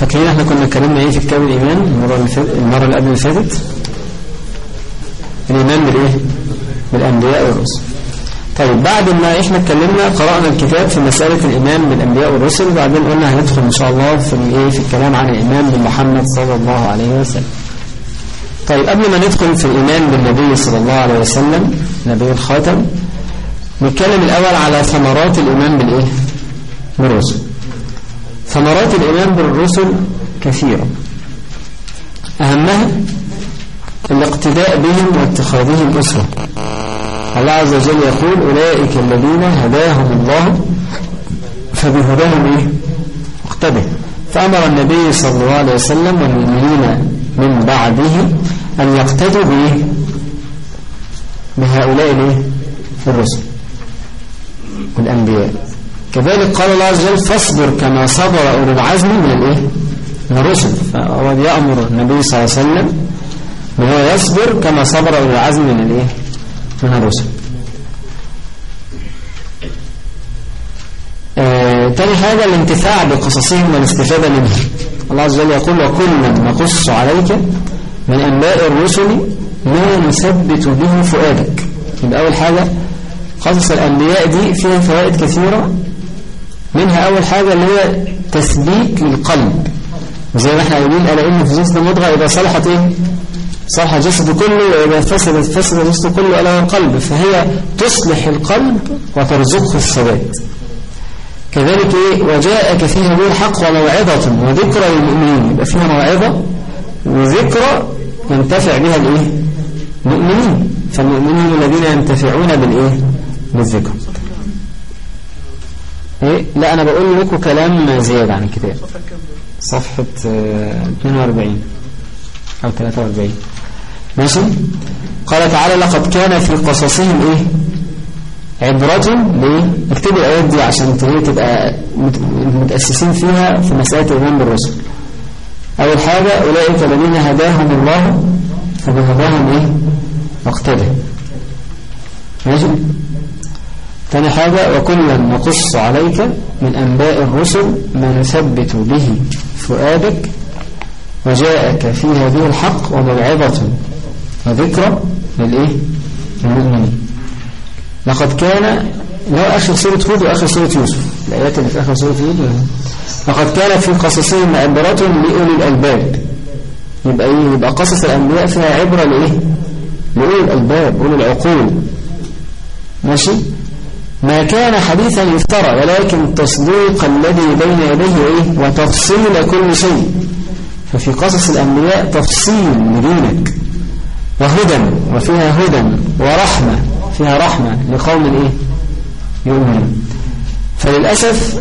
فاكرين إحنا كنا اتكلمنا إيه في كتاب الإيمان؟ المرة المرة اللي قبل اللي فاتت؟ الإيمان بالإيه؟ بالأنبياء والرسل. طيب بعد ما إحنا اتكلمنا قرأنا الكتاب في مسألة الإيمان بالأنبياء والرسل وبعدين قلنا هندخل إن شاء الله في الإيه؟ في الكلام عن الإيمان بمحمد صلى الله عليه وسلم. طيب قبل ما ندخل في الإيمان بالنبي صلى الله عليه وسلم نبي الخاتم نتكلم الأول على ثمرات الإيمان بالإيه؟ بالرسل. ثمرات الإيمان بالرسل كثيرة أهمها الاقتداء بهم واتخاذهم أسوة الله عز وجل يقول أولئك الذين هداهم الله فبهداهم إيه؟ اقتدى فأمر النبي صلى الله عليه وسلم والمؤمنين من بعده أن يقتدوا بإيه؟ بهؤلاء؟ الرسل والأنبياء كذلك قال الله عز وجل فاصبر كما صبر أولو العزم من الإيه؟ من الرسل. فهو يأمر النبي صلى الله عليه وسلم وهو يصبر كما صبر أولو العزم من الإيه؟ من الرسل. آه تاني حاجة الانتفاع بقصصهم والاستفادة منهم. الله عز وجل يقول وكلا نقص عليك من أنباء الرسل ما نثبت به فؤادك. يبقى أول حاجة قصص الأنبياء دي فيها فوائد كثيرة. منها أول حاجة اللي هي تثبيت للقلب. وزي ما إحنا قايلين ألا إن في جسد مضغة إذا صلحت إيه؟ صلح الجسد كله وإذا فسدت فسد الجسد كله ألا القلب. فهي تصلح القلب وترزقه الثبات. كذلك إيه؟ وجاءك فيها به الحق وموعظة وذكرى للمؤمنين. يبقى فيها موعظة وذكرى ينتفع بها الإيه؟ المؤمنين. فالمؤمنين الذين ينتفعون بالإيه؟ بالذكر. إيه؟ لا أنا بقول لكم كلام زيادة عن الكتاب. صفحة 42 أو 43 ماشي؟ قال تعالى لقد كان في قصصهم إيه؟ عبرة ليه اكتبوا الآيات دي عشان تبقى متأسسين فيها في مسألة الإيمان بالرسل. أول حاجة أولئك الذين هداهم الله فبهداهم إيه؟ واقتدى ماشي؟ ثاني حاجة وكلا نقص عليك من أنباء الرسل ما نثبت به فؤادك وجاءك في هذه الحق وموعظة وذكرى للإيه؟ للمؤمنين لقد كان لو آخر سورة هود وآخر سورة يوسف الآيات اللي في آخر سورة هود لقد كان في قصصهم عبرة لأولي الألباب يبقى إيه؟ يبقى قصص الأنبياء فيها عبرة لإيه؟ لأولي الألباب أولي العقول ماشي ما كان حديثا يفترى ولكن تصديق الذي بين يديه إيه؟ وتفصيل كل شيء. ففي قصص الأنبياء تفصيل لدينك. وهدى وفيها هدى ورحمة فيها رحمة لقوم إيه؟ يؤمنون. فللأسف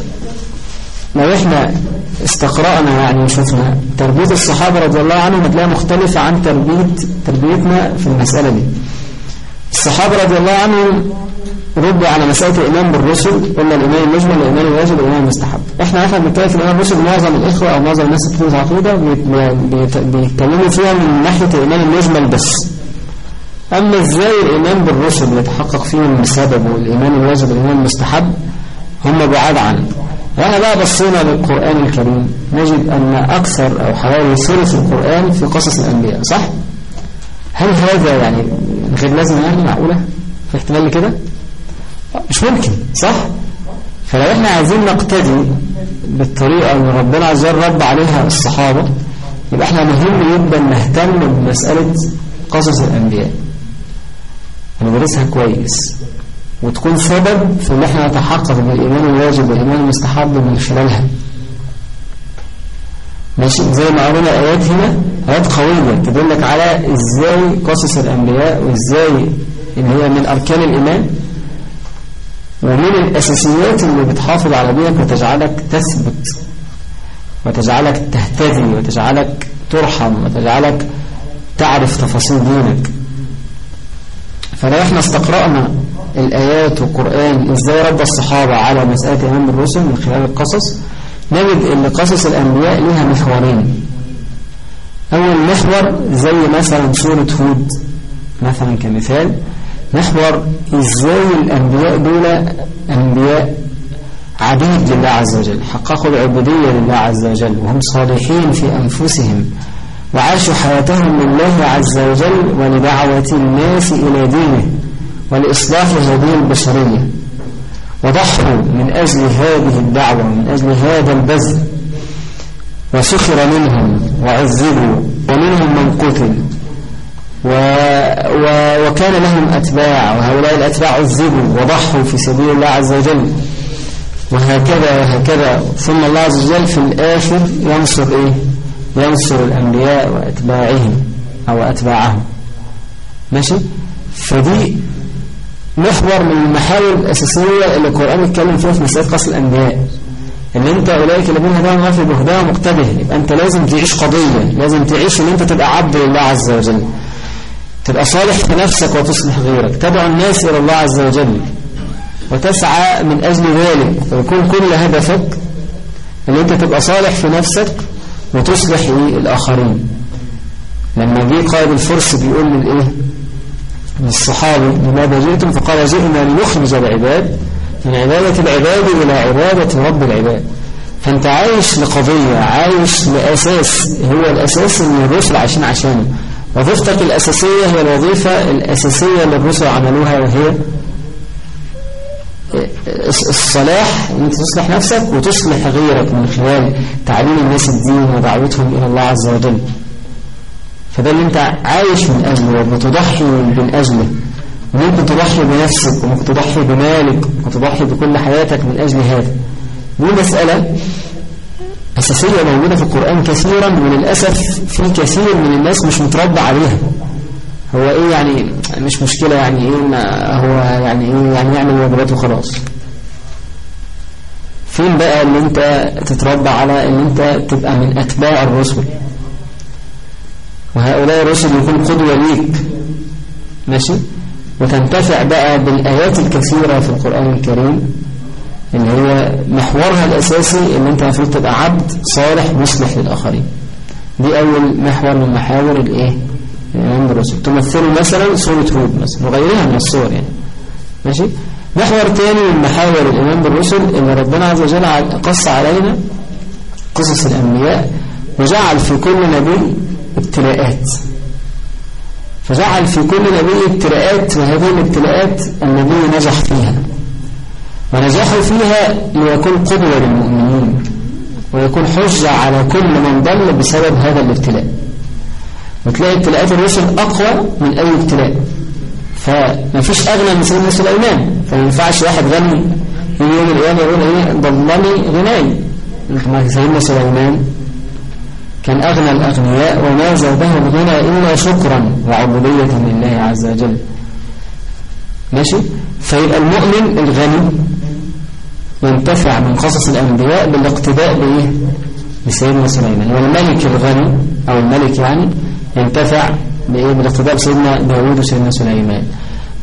لو إحنا استقرأنا يعني وشفنا تربية الصحابة رضي الله عنهم هتلاقيها مختلفة عن تربية تربيتنا في المسألة دي. الصحابة رضي الله عنهم ردوا على مسألة الإيمان بالرسل قلنا الإيمان المجمل الإيمان الواجب الإيمان المستحب إحنا إحنا بنتكلم في الإيمان بالرسل معظم الإخوة أو معظم الناس اللي بتدرس عقيدة بيتكلموا فيها من ناحية الإيمان المجمل بس أما إزاي الإيمان بالرسل يتحقق فيهم بسبب والإيمان الواجب الإيمان المستحب هم بعاد عنه وأنا بقى بصينا للقرآن الكريم نجد أن أكثر أو حوالي ثلث القرآن في قصص الأنبياء صح؟ هل هذا يعني غير لازم يعني معقولة؟ في احتمال كده؟ مش ممكن صح؟ فلو إحنا عايزين نقتدي بالطريقة اللي ربنا عز وجل رب عليها الصحابة يبقى إحنا مهم جدا نهتم بمسألة قصص الأنبياء. وندرسها كويس. وتكون سبب في إن إحنا نتحقق بالإيمان الواجب والإيمان المستحب من خلالها. ماشي؟ زي ما قرينا آيات هنا آيات قوية تدلك على إزاي قصص الأنبياء وإزاي اللي هي من أركان الإيمان. ومن الأساسيات اللي بتحافظ على دينك وتجعلك تثبت وتجعلك تهتدي وتجعلك ترحم وتجعلك تعرف تفاصيل دينك. فلو إحنا استقرأنا الآيات والقرآن إزاي رب الصحابة على مسألة إمام الرسل من خلال القصص نجد إن قصص الأنبياء لها محورين. أول محور زي مثلا سورة هود مثلا كمثال محور إزاي الأنبياء دول أنبياء عبيد لله عز وجل حققوا العبودية لله عز وجل وهم صالحين في أنفسهم وعاشوا حياتهم لله عز وجل ولدعوة الناس إلى دينه ولإصلاح هذه البشرية. وضحوا من أجل هذه الدعوة من أجل هذا البذل وسخر منهم وعذبوا ومنهم من قتل. و و وكان لهم أتباع وهؤلاء الأتباع عذبوا وضحوا في سبيل الله عز وجل. وهكذا وهكذا. ثم الله عز وجل في الآخر ينصر إيه؟ ينصر الأنبياء وأتباعهم أو أتباعهم. ماشي؟ فدي محور من المحاور الأساسية اللي القرآن يتكلم فيها في مسألة قصر الأنبياء. إن أنت أولئك الذين هداهم الله في بهداه مقتده يبقى أنت لازم تعيش قضية لازم تعيش إن أنت تبقى عبد لله عز وجل. تبقى صالح في نفسك وتصلح غيرك. تدعو الناس إلى الله عز وجل. وتسعى من أجل ذلك. ويكون كل هدفك إن أنت تبقى صالح في نفسك وتصلح الاخرين لما جه قائد الفرس بيقول للايه للصحابي لماذا جئتم فقال جئنا لنخرج العباد من عبادة العباد إلى عبادة رب العباد. فأنت عايش لقضية عايش لأساس هو الأساس اللي الرسل عايشين عشانه. وظيفتك الأساسية هي الوظيفة الأساسية اللي الرسل عملوها وهي الصلاح إن أنت تصلح نفسك وتصلح غيرك من خلال تعليم الناس الدين ودعوتهم إلى الله عز وجل. فده اللي أنت عايش من أجله وبتضحي من أجله. ممكن تضحي بنفسك وممكن تضحي بمالك وتضحي بكل حياتك من أجل هذا. دي مسألة أساسية موجودة في القرآن كثيرا وللأسف في كثير من الناس مش متربى عليها. هو إيه يعني؟ مش مشكلة يعني إيه ما هو يعني إيه يعني يعمل واجباته خلاص فين بقى اللي أنت تتربى على إن أنت تبقى من أتباع الرسل؟ وهؤلاء الرسل يكون قدوة ليك. ماشي؟ وتنتفع بقى بالآيات الكثيرة في القرآن الكريم. اللي هي محورها الأساسي إن أنت المفروض تبقى عبد صالح مصلح للآخرين. دي أول محور من محاور الإيه؟ الإمام بالرسول. تمثله مثلا سورة هود مثلا وغيرها من الصور يعني. ماشي؟ محور تاني من محاور الإمام بالرسل إن ربنا عز وجل قص علينا قصص الأنبياء وجعل في كل نبي ابتلاءات. فجعل في كل نبي ابتلاءات وهذه الابتلاءات النبي نجح فيها. ونجحوا فيها ليكون قدوة للمؤمنين ويكون حجة على كل من ضل بسبب هذا الابتلاء. وتلاقي ابتلاءات الرسل أقوى من أي ابتلاء. فما فيش أغنى من سيدنا سليمان. فما ينفعش واحد غني يجي يوم القيامة يقول إيه ضلني غناي. سيدنا سليمان كان أغنى الأغنياء وما زاده الغنى إلا شكرا وعبودية لله عز وجل. ماشي؟ فيبقى المؤمن الغني ينتفع من قصص الأنبياء بالاقتداء بإيه؟ بسيدنا سليمان. والملك الغني أو الملك يعني ينتفع بإيه؟ بالاقتداء بسيدنا داود وسيدنا سليمان.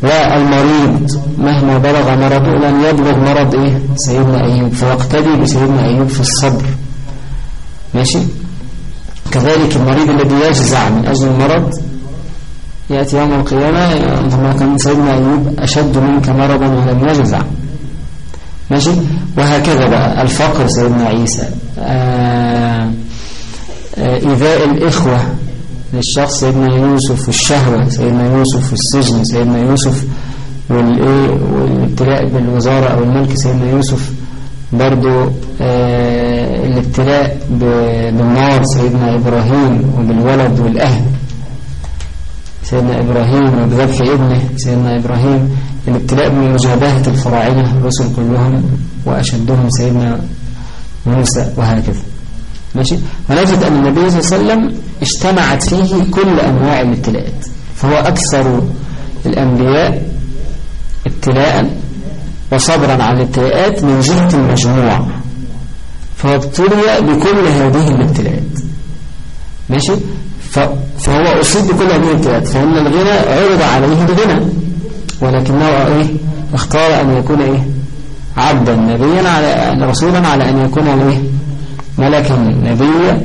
والمريض مهما بلغ مرضه لن يبلغ مرض إيه؟ سيدنا أيوب. فيقتدي بسيدنا أيوب في الصبر ماشي؟ كذلك المريض الذي يجزع من أجل المرض يأتي يوم القيامة كان سيدنا أيوب أشد منك مرضا ولم يجزع. ماشي؟ وهكذا بقى. الفقر سيدنا عيسى. آه، آه، إيذاء الإخوة للشخص سيدنا يوسف والشهوة سيدنا يوسف والسجن سيدنا يوسف والابتلاء بالوزارة أو الملك سيدنا يوسف برضو آه، الابتلاء بالنار سيدنا إبراهيم وبالولد والأهل سيدنا إبراهيم وبذبح ابنه سيدنا إبراهيم الابتلاء بمجابهة الفراعنة الرسل كلهم وأشدهم سيدنا موسى وهكذا. ماشي؟ ونجد أن النبي صلى الله عليه وسلم اجتمعت فيه كل أنواع الابتلاءات فهو أكثر الأنبياء ابتلاء وصبرا على الابتلاءات من جهة المجموع فهو ابتلي بكل هذه الابتلاءات. ماشي؟ فهو أصيب بكل هذه الابتلاءات فإن الغنى عرض عليه بغنى ولكنه إيه؟ اختار أن يكون إيه؟ عبدا نبيا على رسولا على أن يكون إيه؟ ملكا نبيا.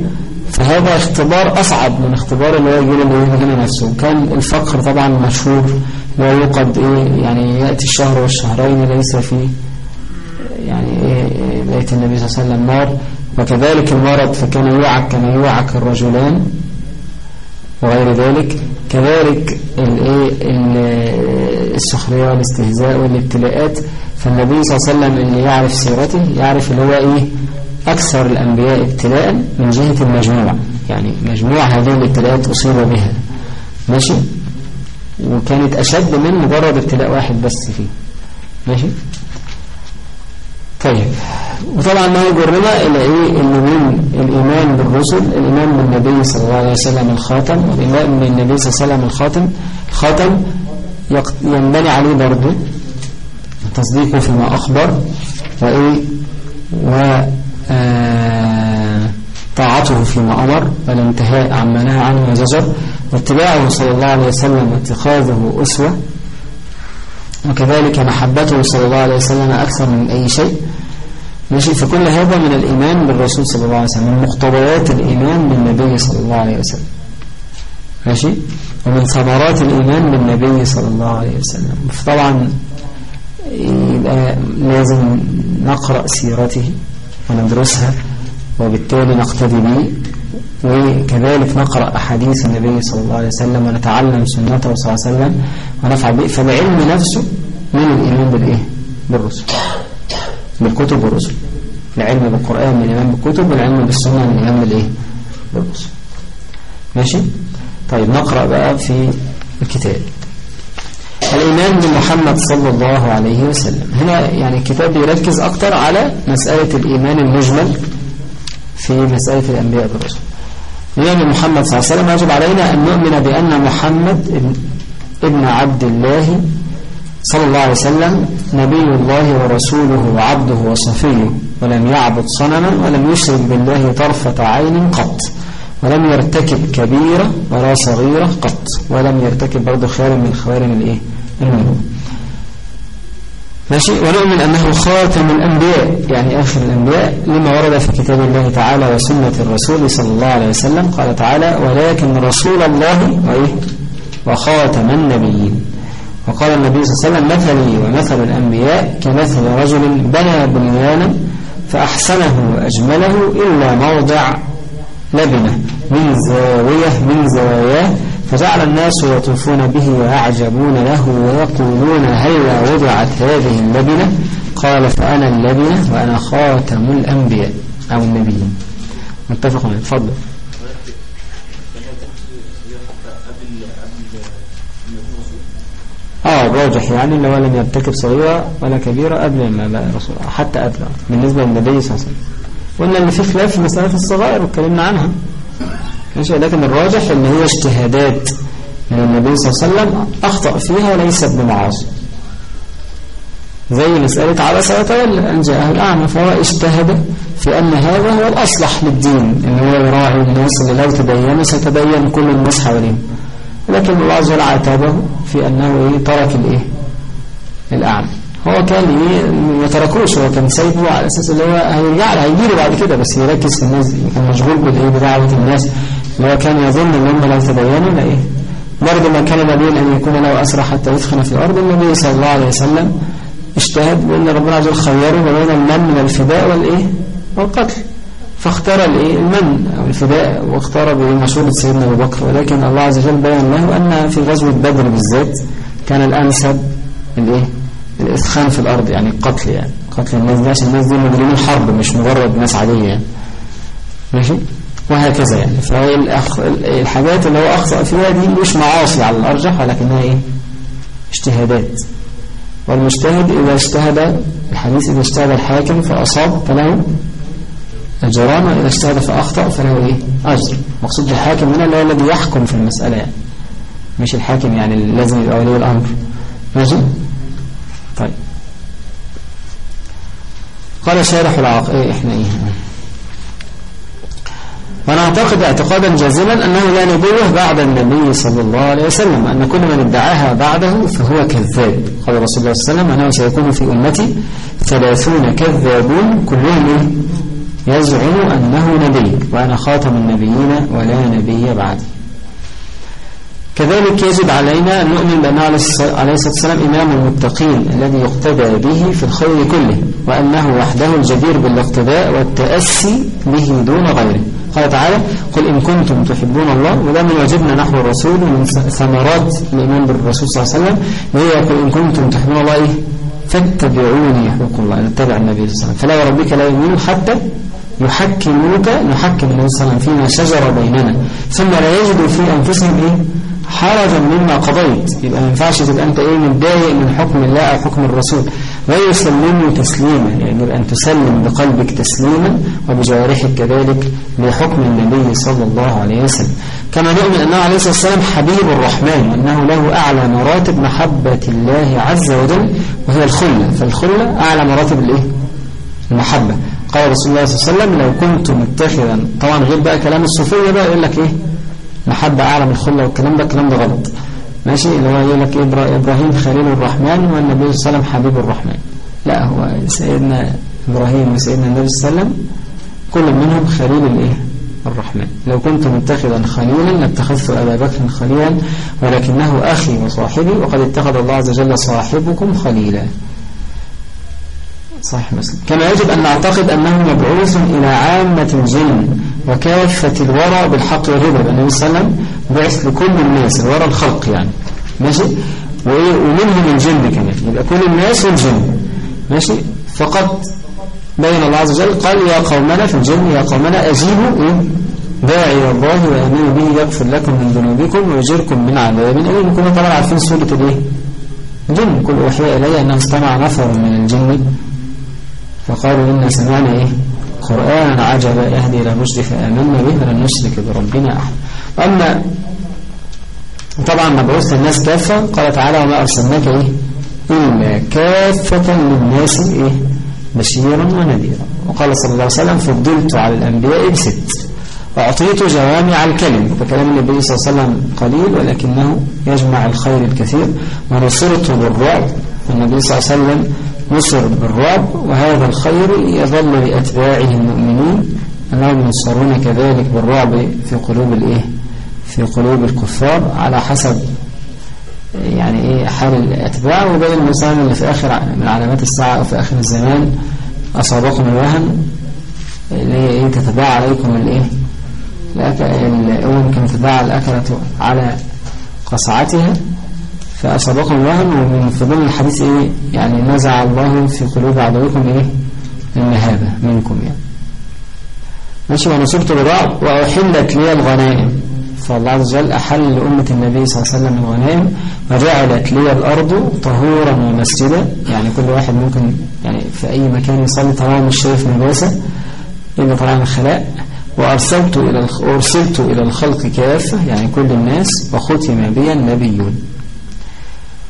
فهذا اختبار أصعب من اختبار اللي هو يجيله الغنى نفسه كان الفقر طبعا مشهور. لا يوقد إيه؟ يعني يأتي الشهر والشهرين ليس فيه يعني بيت النبي صلى الله عليه وسلم نار. وكذلك المرض فكان يوعك كما يوعك الرجلان وغير ذلك. كذلك السخرية والاستهزاء والابتلاءات. فالنبي صلى الله عليه وسلم اللي يعرف سيرته يعرف اللي هو إيه؟ أكثر الأنبياء ابتلاء من جهة المجموع يعني مجموع هذه الابتلاءات أصيب بها. ماشي؟ وكانت أشد من مجرد ابتلاء واحد بس فيه. ماشي؟ طيب. وطبعا ما يجرنا إلى إيه إن من الإيمان بالرسل الإيمان بالنبي صلى الله عليه وسلم الخاتم والإيمان بالنبي صلى الله عليه وسلم الخاتم الخاتم ينبني عليه برضه تصديقه فيما أخبر وإيه و آه، طاعته فيما أمر والانتهاء عما نهى عنه وزجر واتباعه صلى الله عليه وسلم واتخاذه أسوة وكذلك محبته صلى الله عليه وسلم أكثر من أي شيء. ماشي؟ فكل هذا من الإيمان بالرسول صلى الله عليه وسلم من مقتضيات الإيمان بالنبي صلى الله عليه وسلم. ماشي؟ ومن ثمرات الإيمان بالنبي صلى الله عليه وسلم. فطبعا يبقى لازم نقرأ سيرته وندرسها وبالتالي نقتدي به وكذلك نقرأ أحاديث النبي صلى الله عليه وسلم ونتعلم سنته صلى الله عليه وسلم ونفعل به. فالعلم نفسه من الإيمان بالإيه؟ بالرسل. بالكتب والرسل. العلم بالقرآن من الإيمان بالكتب والعلم بالسنة من الإيمان بالإيه؟ بالرسل ماشي؟ طيب نقرأ بقى في الكتاب. الإيمان بمحمد صلى الله عليه وسلم. هنا يعني الكتاب بيركز أكتر على مسألة الإيمان المجمل في مسألة الأنبياء بالرسل الإيمان بمحمد صلى الله عليه وسلم يجب علينا أن نؤمن بأن محمد ابن عبد الله صلى الله عليه وسلم نبي الله ورسوله وعبده وصفيه. ولم يعبد صنما ولم يشرك بالله طرفة عين قط. ولم يرتكب كبيرة ولا صغيرة قط. ولم يرتكب برضه خير من خوارم الإيه؟ المنوب. ماشي؟ ونؤمن أنه خاتم الأنبياء. يعني آخر الأنبياء لما ورد في كتاب الله تعالى وسنة الرسول صلى الله عليه وسلم قال تعالى ولكن رسول الله وإيه؟ وخاتم النبيين. وقال النبي صلى الله عليه وسلم مثلي ومثل الأنبياء كمثل رجل بنى بنيانا فأحسنه وأجمله إلا موضع لبنة. من زاوية من زواياه فجعل الناس يطوفون به ويعجبون له ويقولون هل وضعت هذه اللبنة؟ قال فأنا اللبنة وأنا خاتم الأنبياء أو النبيين. متفق عليه. تفضل. آه راجح يعني لو لم يرتكب صغيرة ولا كبيرة قبل ما بقى رسول حتى قبل بالنسبة للنبي صلى الله عليه وسلم. قلنا إن في خلاف في مسألة الصغائر واتكلمنا عنها. ماشي لكن الراجح إن هي اجتهادات من النبي صلى الله عليه وسلم أخطأ فيها وليست بمعاصي زي مسألة عبس وتولى أن جاءه الأعمى فهو اجتهد في أن هذا هو الأصلح للدين إن هو يراعي الناس اللي لو تبين ستبين كل الناس حواليهم لكن الله عز وجل عاتبه في أنه إيه ترك الإيه؟ الأعمى. هو كان إيه ما تركوش هو كان سايبه على أساس اللي هو هيرجع له هيجي له بعد كده بس يركز في الناس كان مشغول بالإيه؟ بدعوة الناس. اللي هو كان يظن إن هم لو تبينوا لا إيه؟ برضه ما كان نبيا أن يكون له أسرى حتى يثخن في الأرض. النبي صلى الله عليه وسلم اجتهد بأن ربنا عز وجل خيره بين المن والفداء والإيه؟ والقتل. فاختار الايه المن أو الفداء واختار بمشورة سيدنا أبو بكر. ولكن الله عز وجل بين له أن في غزوة بدر بالذات كان الانسب الإيه؟ الاسخان في الأرض يعني القتل يعني قتل الناس. دي عشان الناس دي مجرمين حرب مش مجرد ناس عادية يعني. ماشي؟ وهكذا يعني. فهي الحاجات اللي هو أخطأ فيها دي مش معاصي على الأرجح ولكنها إيه؟ اجتهادات. والمجتهد إذا اجتهد الحديث إذا اجتهد الحاكم فأصاب فله أجران وإذا اجتهد فأخطأ فله إيه؟ أجر. مقصود الحاكم هنا اللي هو الذي يحكم في المسألة يعني. مش الحاكم يعني لازم يبقى ولي الأمر. ماشي؟ طيب. قال شارح العق إيه إحنا إيه؟ ونعتقد اعتقادا جازما أنه لا نبوة بعد النبي صلى الله عليه وسلم. أن كل من ادعاها بعده فهو كذاب. قال رسول الله صلى الله عليه وسلم أنه سيكون في أمتي ثلاثون كذابون كلهم إيه؟ يزعم أنه نبي وأنا خاتم النبيين ولا نبي بعدي. كذلك يجب علينا أن نؤمن بأنه عليه الصلاة والسلام إمام المتقين الذي يقتدى به في الخير كله وأنه وحده الجدير بالاقتداء والتأسي به دون غيره. قال تعالى قل إن كنتم تحبون الله وده من واجبنا نحو الرسول من ثمرات الإيمان بالرسول صلى الله عليه وسلم. وهي قل إن كنتم تحبون الله؟ إيه فاتبعوني يحبكم الله. نتبع النبي صلى الله عليه وسلم. فلا وربك لا يؤمنون حتى يحكموك نحكم النبي صلى الله عليه وسلم فيما شجر بيننا. ثم لا يجدوا في أنفسهم إيه؟ حرجا مما قضيت. يبقى ما ينفعش تبقى أنت إيه متضايق من حكم الله أو حكم الرسول. ويسلموا تسليما يعني أن تسلم بقلبك تسليما وبجوارحك كذلك لحكم النبي صلى الله عليه وسلم. كما نؤمن أنه عليه الصلاة والسلام حبيب الرحمن وأنه له أعلى مراتب محبة الله عز وجل وهي الخلة. فالخلة أعلى مراتب الإيه؟ المحبة. قال رسول الله صلى الله عليه وسلم لو كنت متخذا طبعا غير بقى كلام الصوفية بقى يقول لك إيه؟ محبة أعلى من الخلة والكلام ده الكلام ده غلط. ماشي؟ اللي هو يقول لك إبراهيم خليل الرحمن والنبي صلى الله عليه وسلم حبيب الرحمن. لا هو سيدنا إبراهيم وسيدنا النبي صلى الله عليه وسلم كل منهم خليل الإيه؟ الرحمن. لو كنت متخذا خليلا لاتخذت أبا بكر خليلا ولكنه أخي وصاحبي وقد اتخذ الله عز وجل صاحبكم خليلا. صحيح مسلم. كما يجب أن نعتقد أنه مبعوث إلى عامة الجن وكافة الورى بالحق والهدى. النبي صلى الله عليه وسلم بعث لكل الناس الورى الخلق يعني. ماشي؟ ومنهم الجن كمان. يبقى كل الناس والجن ماشي؟ فقط بين الله عز وجل قال يا قومنا في الجن يا قومنا أجيبوا إيه؟ داعي الله وأمين به يغفر لكم من ذنوبكم ويجركم من عذاب أليم. كنا طبعا عارفين سورة الإيه؟ الجن. كل وحي إلي أنه استمع نفر من الجن. فقالوا إنا سمعنا إيه؟ قرآن عجبا يهدي إلى الرشد فآمنا به ولن نشرك بربنا أحد. أما طبعا مبعوث للناس كافة قال تعالى وما أرسلناك إيه؟ إلا كافة للناس إيه؟ بشيرا ونذيرا. وقال صلى الله عليه وسلم فضلت على الأنبياء بست وأعطيت جوامع الكلم. فكلام النبي صلى الله عليه وسلم قليل ولكنه يجمع الخير الكثير. ونصرت بالرعب. النبي صلى الله عليه وسلم نصر بالرعب وهذا الخير يظل لأتباعه المؤمنين. أنهم ينصرون كذلك بالرعب في قلوب الإيه؟ في قلوب الكفار على حسب يعني إيه؟ حال الأتباع. وبين المثال اللي في آخر من علامات الساعة أو في آخر الزمان أصابكم الوهن. اللي هي إيه تتباع عليكم الإيه؟ الأمم كما تتباع الأكلة على قصعتها. فأصابكم الوهن ومن فضل الحديث إيه؟ يعني نزع الله في قلوب عدوكم إيه؟ المهابة منكم يعني. ماشي ونصرت بالرعب وأحلت لي الغنائم. فالله عز وجل أحل لأمة النبي صلى الله عليه وسلم الغنائم وجعلت لي الأرض طهورا ومسجدا. يعني كل واحد ممكن يعني في أي مكان يصلي طالما مش شايف نجاسة إلا طبعا الخلاء. وأرسلت إلى أرسلت إلى الخلق كافة يعني كل الناس وختم بي النبيون.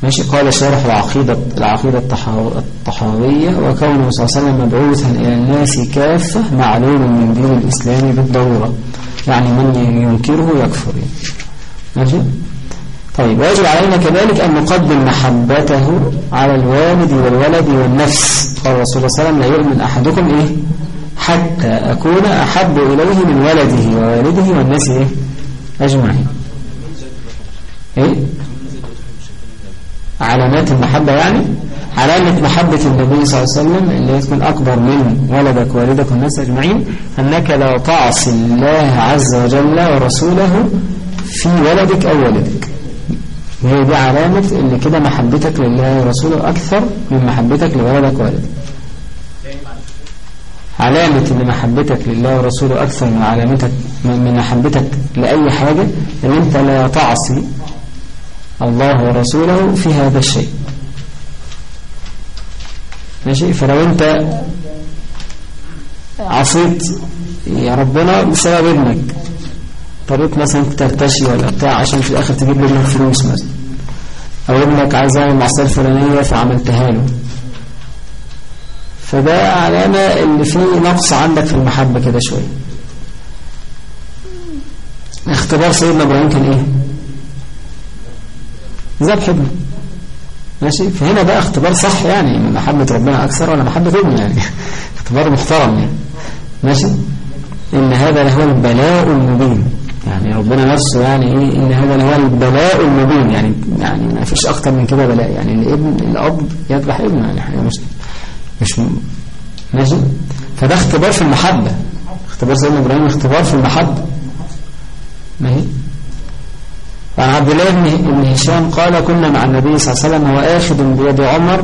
ماشي. قال شارح العقيدة العقيدة الطحاوية وكونه صلى الله عليه وسلم مبعوثا إلى الناس كافة معلوم من دين الإسلام بالضرورة. يعني من ينكره يكفر. ماشي؟ طيب ويجب علينا كذلك أن نقدم محبته على الوالد والولد والنفس. قال رسول الله صلى الله عليه وسلم لا يؤمن أحدكم إيه؟ حتى أكون أحب إليه من ولده ووالده والناس إيه؟ أجمعين. إيه؟ علامات المحبة يعني؟ علامة محبة النبي صلى الله عليه وسلم اللي تكون أكبر من ولدك والدك والناس أجمعين أنك لا تعصي الله عز وجل ورسوله في ولدك أو ولدك وهي دي علامة اللي كده محبتك لله ورسوله أكثر من محبتك لولدك ووالدك. علامة إن محبتك لله ورسوله أكثر من علامتك من محبتك لأي حاجة ان أنت لا تعصي الله ورسوله في هذا الشيء. ماشي؟ فلو انت عصيت يا ربنا بسبب ابنك. طريق مثلا ترتشي ولا بتاع عشان في الآخر تجيب له فلوس مثلا. أو ابنك عايز يعمل معصية الفلانية فعملتها له. فده علامة اللي فيه نقص عندك في المحبة كده شوية. اختبار سيدنا إبراهيم كان إيه؟ ذبح ابنه ماشي؟ فهنا بقى اختبار صح يعني محبة ربنا أكثر ولا محبة ابنه يعني. اختبار محترم يعني. ماشي؟ إن هذا لهو البلاء المبين. يعني ربنا نفسه يعني إيه؟ إن هذا هو البلاء المبين. يعني يعني ما فيش أكتر من كده بلاء. يعني الابن الاب يذبح ابنه يعني حاجة مش مش ماشي؟ فده اختبار في المحبة. اختبار سيدنا إبراهيم اختبار في المحبة. ماشي؟ وعن عبد الله بن هشام قال كنا مع النبي صلى الله عليه وسلم هو آخذ بيد عمر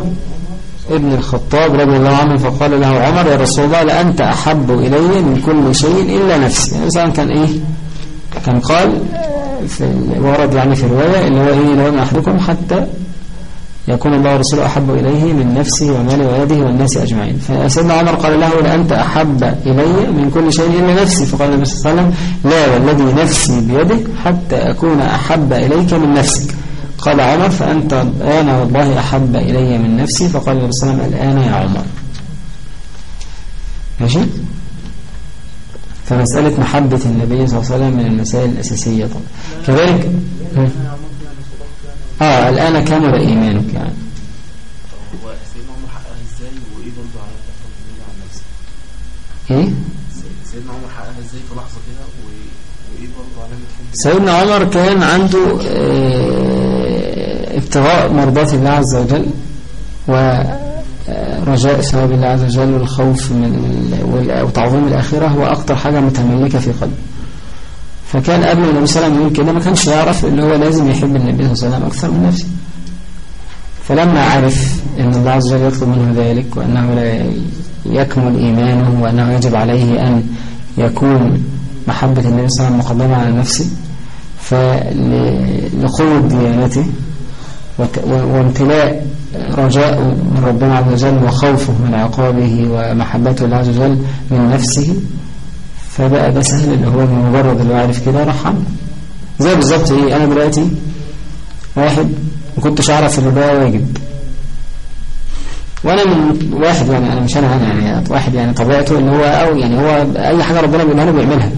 ابن الخطاب رضي الله عنه فقال له عمر يا رسول الله لأنت أحب إلي من كل شيء إلا نفسي. يعني مثلا كان إيه؟ كان قال في ورد يعني في الرواية اللي هو إيه لو أحدكم حتى يكون الله ورسوله أحب إليه من نفسه وماله ويده والناس أجمعين. فسيدنا عمر قال له لأنت أحب إلي من كل شيء إلا نفسي. فقال النبي صلى الله عليه وسلم لا والذي نفسي بيده حتى أكون أحب إليك من نفسك. قال عمر فأنت الآن والله أحب إلي من نفسي. فقال النبي صلى الله عليه وسلم الآن يا عمر. ماشي؟ فمسألة محبة النبي صلى الله عليه وسلم من المسائل الأساسية. طبعا. كذلك؟ آه الآن كمل إيمانك يعني. سيدنا عمر حققها إزاي وايه برضه على عن نفسه إيه؟ سيدنا عمر حققها إزاي في لحظه كده وايه برضه علامه حب سيدنا عمر كان عنده آه، ابتغاء مرضات الله عز وجل ورجاء ثواب الله عز وجل والخوف من وتعظيم الآخرة هو أكتر حاجة متملكة في قلبه. فكان قبل النبي صلى الله عليه وسلم يقول كده ما كانش يعرف اللي هو لازم يحب النبي صلى الله عليه وسلم أكثر من نفسه. فلما عرف أن الله عز وجل يطلب منه ذلك وأنه لا يكمل إيمانه وأنه يجب عليه أن يكون محبة النبي صلى الله عليه وسلم مقدمة على نفسه فلقوة ديانته وامتلاء رجاء من ربنا عز وجل وخوفه من عقابه ومحبته الله عز وجل من نفسه فبقى ده سهل اللي هو بمجرد اللي عارف كده راح عنه زي بالظبط إيه أنا دلوقتي واحد ما كنتش أعرف إن ده واجب. وأنا من واحد يعني أنا مش أنا أنا يعني واحد يعني طبيعته إن هو أو يعني هو أي حاجة ربنا بيقولها له بيعملها.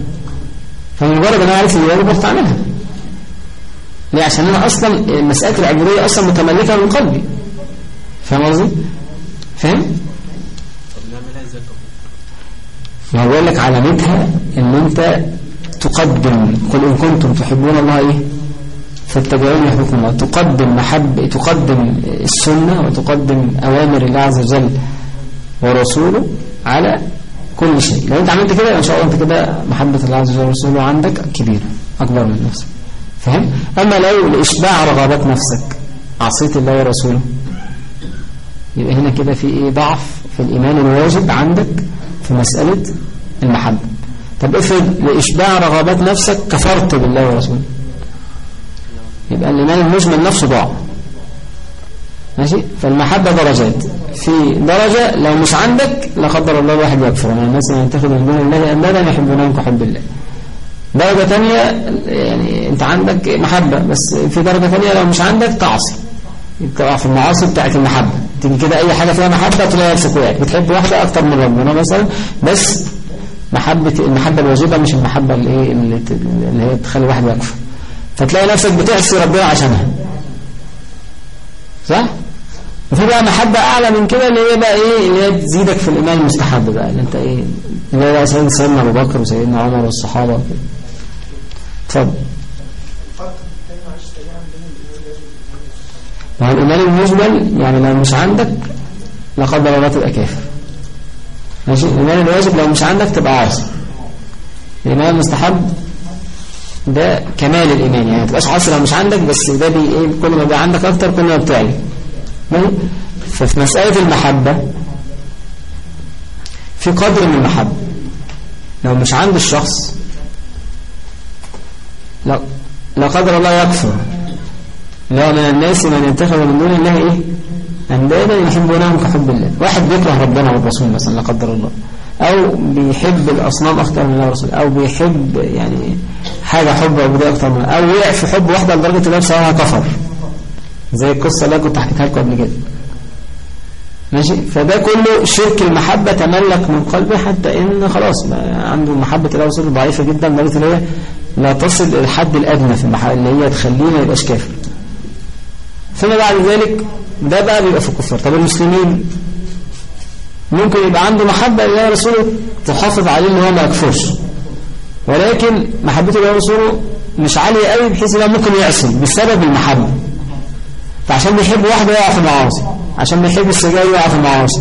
فمجرد ان أنا عارف إن الواجب رحت أعملها. ليه؟ عشان أنا أصلا مسألة العبودية أصلا متملكة من قلبي. فاهم قصدي؟ فاهم طب نعملها إزاي طب ما بقول لك علامتها إن أنت تقدم قل إن كنتم تحبون الله إيه؟ فاتبعوني يحبكم الله. تقدم محب تقدم السنة وتقدم أوامر الله عز وجل ورسوله على كل شيء. لو أنت عملت كده إن شاء الله أنت كده محبة الله عز وجل ورسوله عندك كبيرة أكبر من نفسك. فاهم؟ أما لو لاشباع رغبات نفسك عصيت الله ورسوله يبقى هنا كده في إيه؟ ضعف في الإيمان الواجب عندك في مسألة المحبة. طب افرض لإشباع رغبات نفسك كفرت بالله ورسوله. يبقى الإيمان المجمل نفسه ضاع. ماشي؟ فالمحبة درجات. في درجة لو مش عندك لا قدر الله الواحد يكفر. يعني الناس من يتخذ من دون الله أندادا يحبونهم كحب الله. درجة تانية يعني أنت عندك محبة بس في درجة تانية لو مش عندك تعصي. تقع في المعاصي بتاعت المحبة. تيجي كده أي حاجة فيها محبة تلاقي نفسك وقعت بتحب واحدة أكتر من ربنا مثلا بس محبة المحبة الواجبة مش المحبة اللي إيه اللي, اللي هي تخلي واحد يكفر فتلاقي نفسك بتعصي ربنا عشانها. صح؟ وفي بقى محبة أعلى من كده اللي هي بقى إيه اللي هي تزيدك في الإيمان المستحب بقى. اللي أنت إيه اللي هو سيدنا سيدنا أبو بكر وسيدنا عمر والصحابة وكده. اتفضل. ما هو الإيمان المجمل يعني لو مش عندك لا قدر الله تبقى كافر ماشي؟ الإيمان الواجب لو مش عندك تبقى عاصي. الإيمان المستحب ده كمال الإيمان يعني ما تبقاش عاصي لو مش عندك بس ده بي إيه كل ما بقى عندك أكتر كل ما بتعلي؟ ففي مسألة المحبة في قدر من المحبة. لو مش عند الشخص لا لا قدر الله يكفر. لا من الناس من يتخذ من دون الله إيه؟ اندادا يحبونهم كحب الله. واحد بيكره ربنا والرسول مثلا لا قدر الله. أو بيحب الأصنام أكتر من الله والرسول أو بيحب يعني حاجة حب عبوديه أكتر من أو وقع في حب واحدة لدرجة إن بسببها كفر. زي القصة اللي كنت حكيتها لكم قبل كده. ماشي؟ فده كله شرك المحبة تملك من قلبه حتى إن خلاص بقى عنده محبة الله ورسوله ضعيفة جدا لدرجة إن هي لا تصل الحد الأدنى في المحبة اللي هي تخليه ما يبقاش كافر. ثم بعد ذلك ده بقى بيبقى في الكفار. طب المسلمين ممكن يبقى عنده محبة لله ورسوله تحافظ عليه إن هو ما يكفرش. ولكن محبته لله ورسوله مش عالية قوي بحيث إنه ممكن يعصي بسبب المحبة. فعشان بيحب واحدة يقع في المعاصي. عشان بيحب السجاير يقع في المعاصي.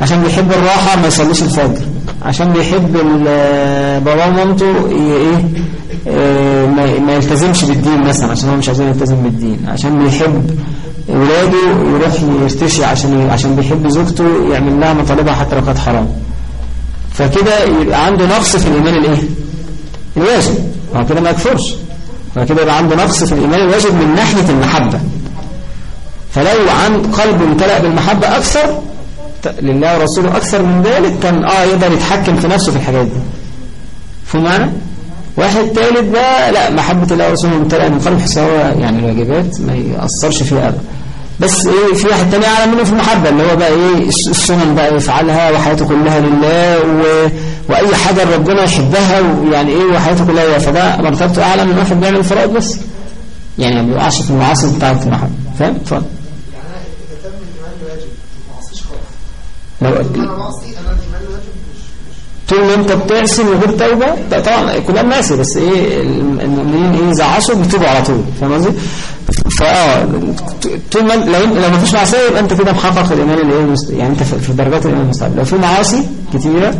عشان بيحب الراحة ما يصليش الفجر. عشان بيحب باباه ومامته إيه؟ ما ما يلتزمش بالدين مثلا عشان هو مش عايزين يلتزم بالدين عشان بيحب ولاده يروح يرتشي عشان عشان بيحب زوجته يعمل لها مطالبها حتى لو كانت حرام. فكده يبقى عنده نقص في الإيمان الإيه؟ الواجب. هو كده ما يكفرش. هو كده يبقى عنده نقص في الإيمان الواجب من ناحية المحبة. فلو عن قلبه امتلأ بالمحبة أكثر ت- لله ورسوله أكثر من ذلك كان آه يقدر يتحكم في نفسه في الحاجات دي. فهم معنى؟ واحد ثالث بقى لا محبة الله ورسوله ممتلئة من قلب هو يعني الواجبات ما يأثرش فيها أبدا. بس إيه في واحد تاني اعلى منه في المحبة اللي هو بقى إيه الس- السنن بقى يفعلها وحياته كلها لله و... وأي حاجة ربنا يحبها ويعني إيه وحياته كلها فده مرتبته اعلى من واحد بيعمل الفرائض بس. يعني ما بيقعش في المعاصي بتاعة المحبة. فاهم؟ اتفضل. يعني طول ما انت بتعصي من غير توبة ده طبعا كلنا ماسي بس إيه المؤمنين إيه زعصوا بيتوبوا على طول فاهم قصدي؟ فاه طول ما لو لو ما فيش معصية يبقى انت كده محقق الإيمان الايه المست- يعني انت في في درجات الإيمان المستقبل. لو في معاصي كتيرة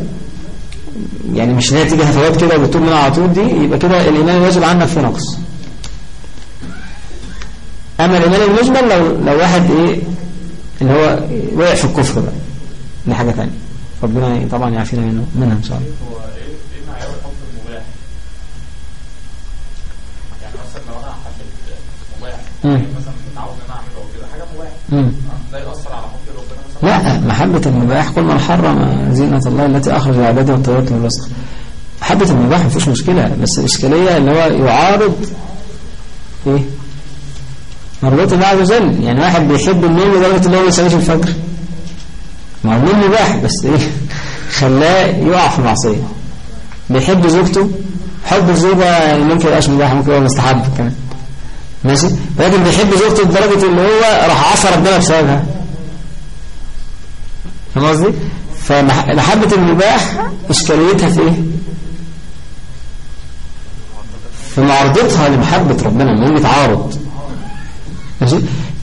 يعني مش اللي هي تيجي هفوات كده وبتوب منها على طول دي يبقى كده الإيمان الواجب عنك فيه نقص. أما الإيمان المجمل لو لو واحد إيه اللي هو وقع في الكفر بقى دي حاجة ثانية ربنا طبعا يعافينا منه. منها إن شاء الله. لا محبة المباح كل من حرم زينة الله التي أخرج لعباده والطيبات من الرزق. محبة المباح مفيش مشكلة بس الإشكالية اللي هو يعارض إيه؟ مرضات الله عز وجل يعني واحد بيحب النوم لدرجة اللي هو ما يصليش الفجر. النوم مباح بس إيه خلاه يقع في معصية بيحب زوجته حب الزوجة ممكن يبقاش مباح ممكن يبقى مستحب كمان ماشي ولكن بيحب زوجته لدرجة اللي هو راح عصى ربنا بسببها فاهم قصدي؟ فمحبة المباح إشكاليتها في إيه؟ في معارضتها لمحبة ربنا إنهم يتعارض ماشي؟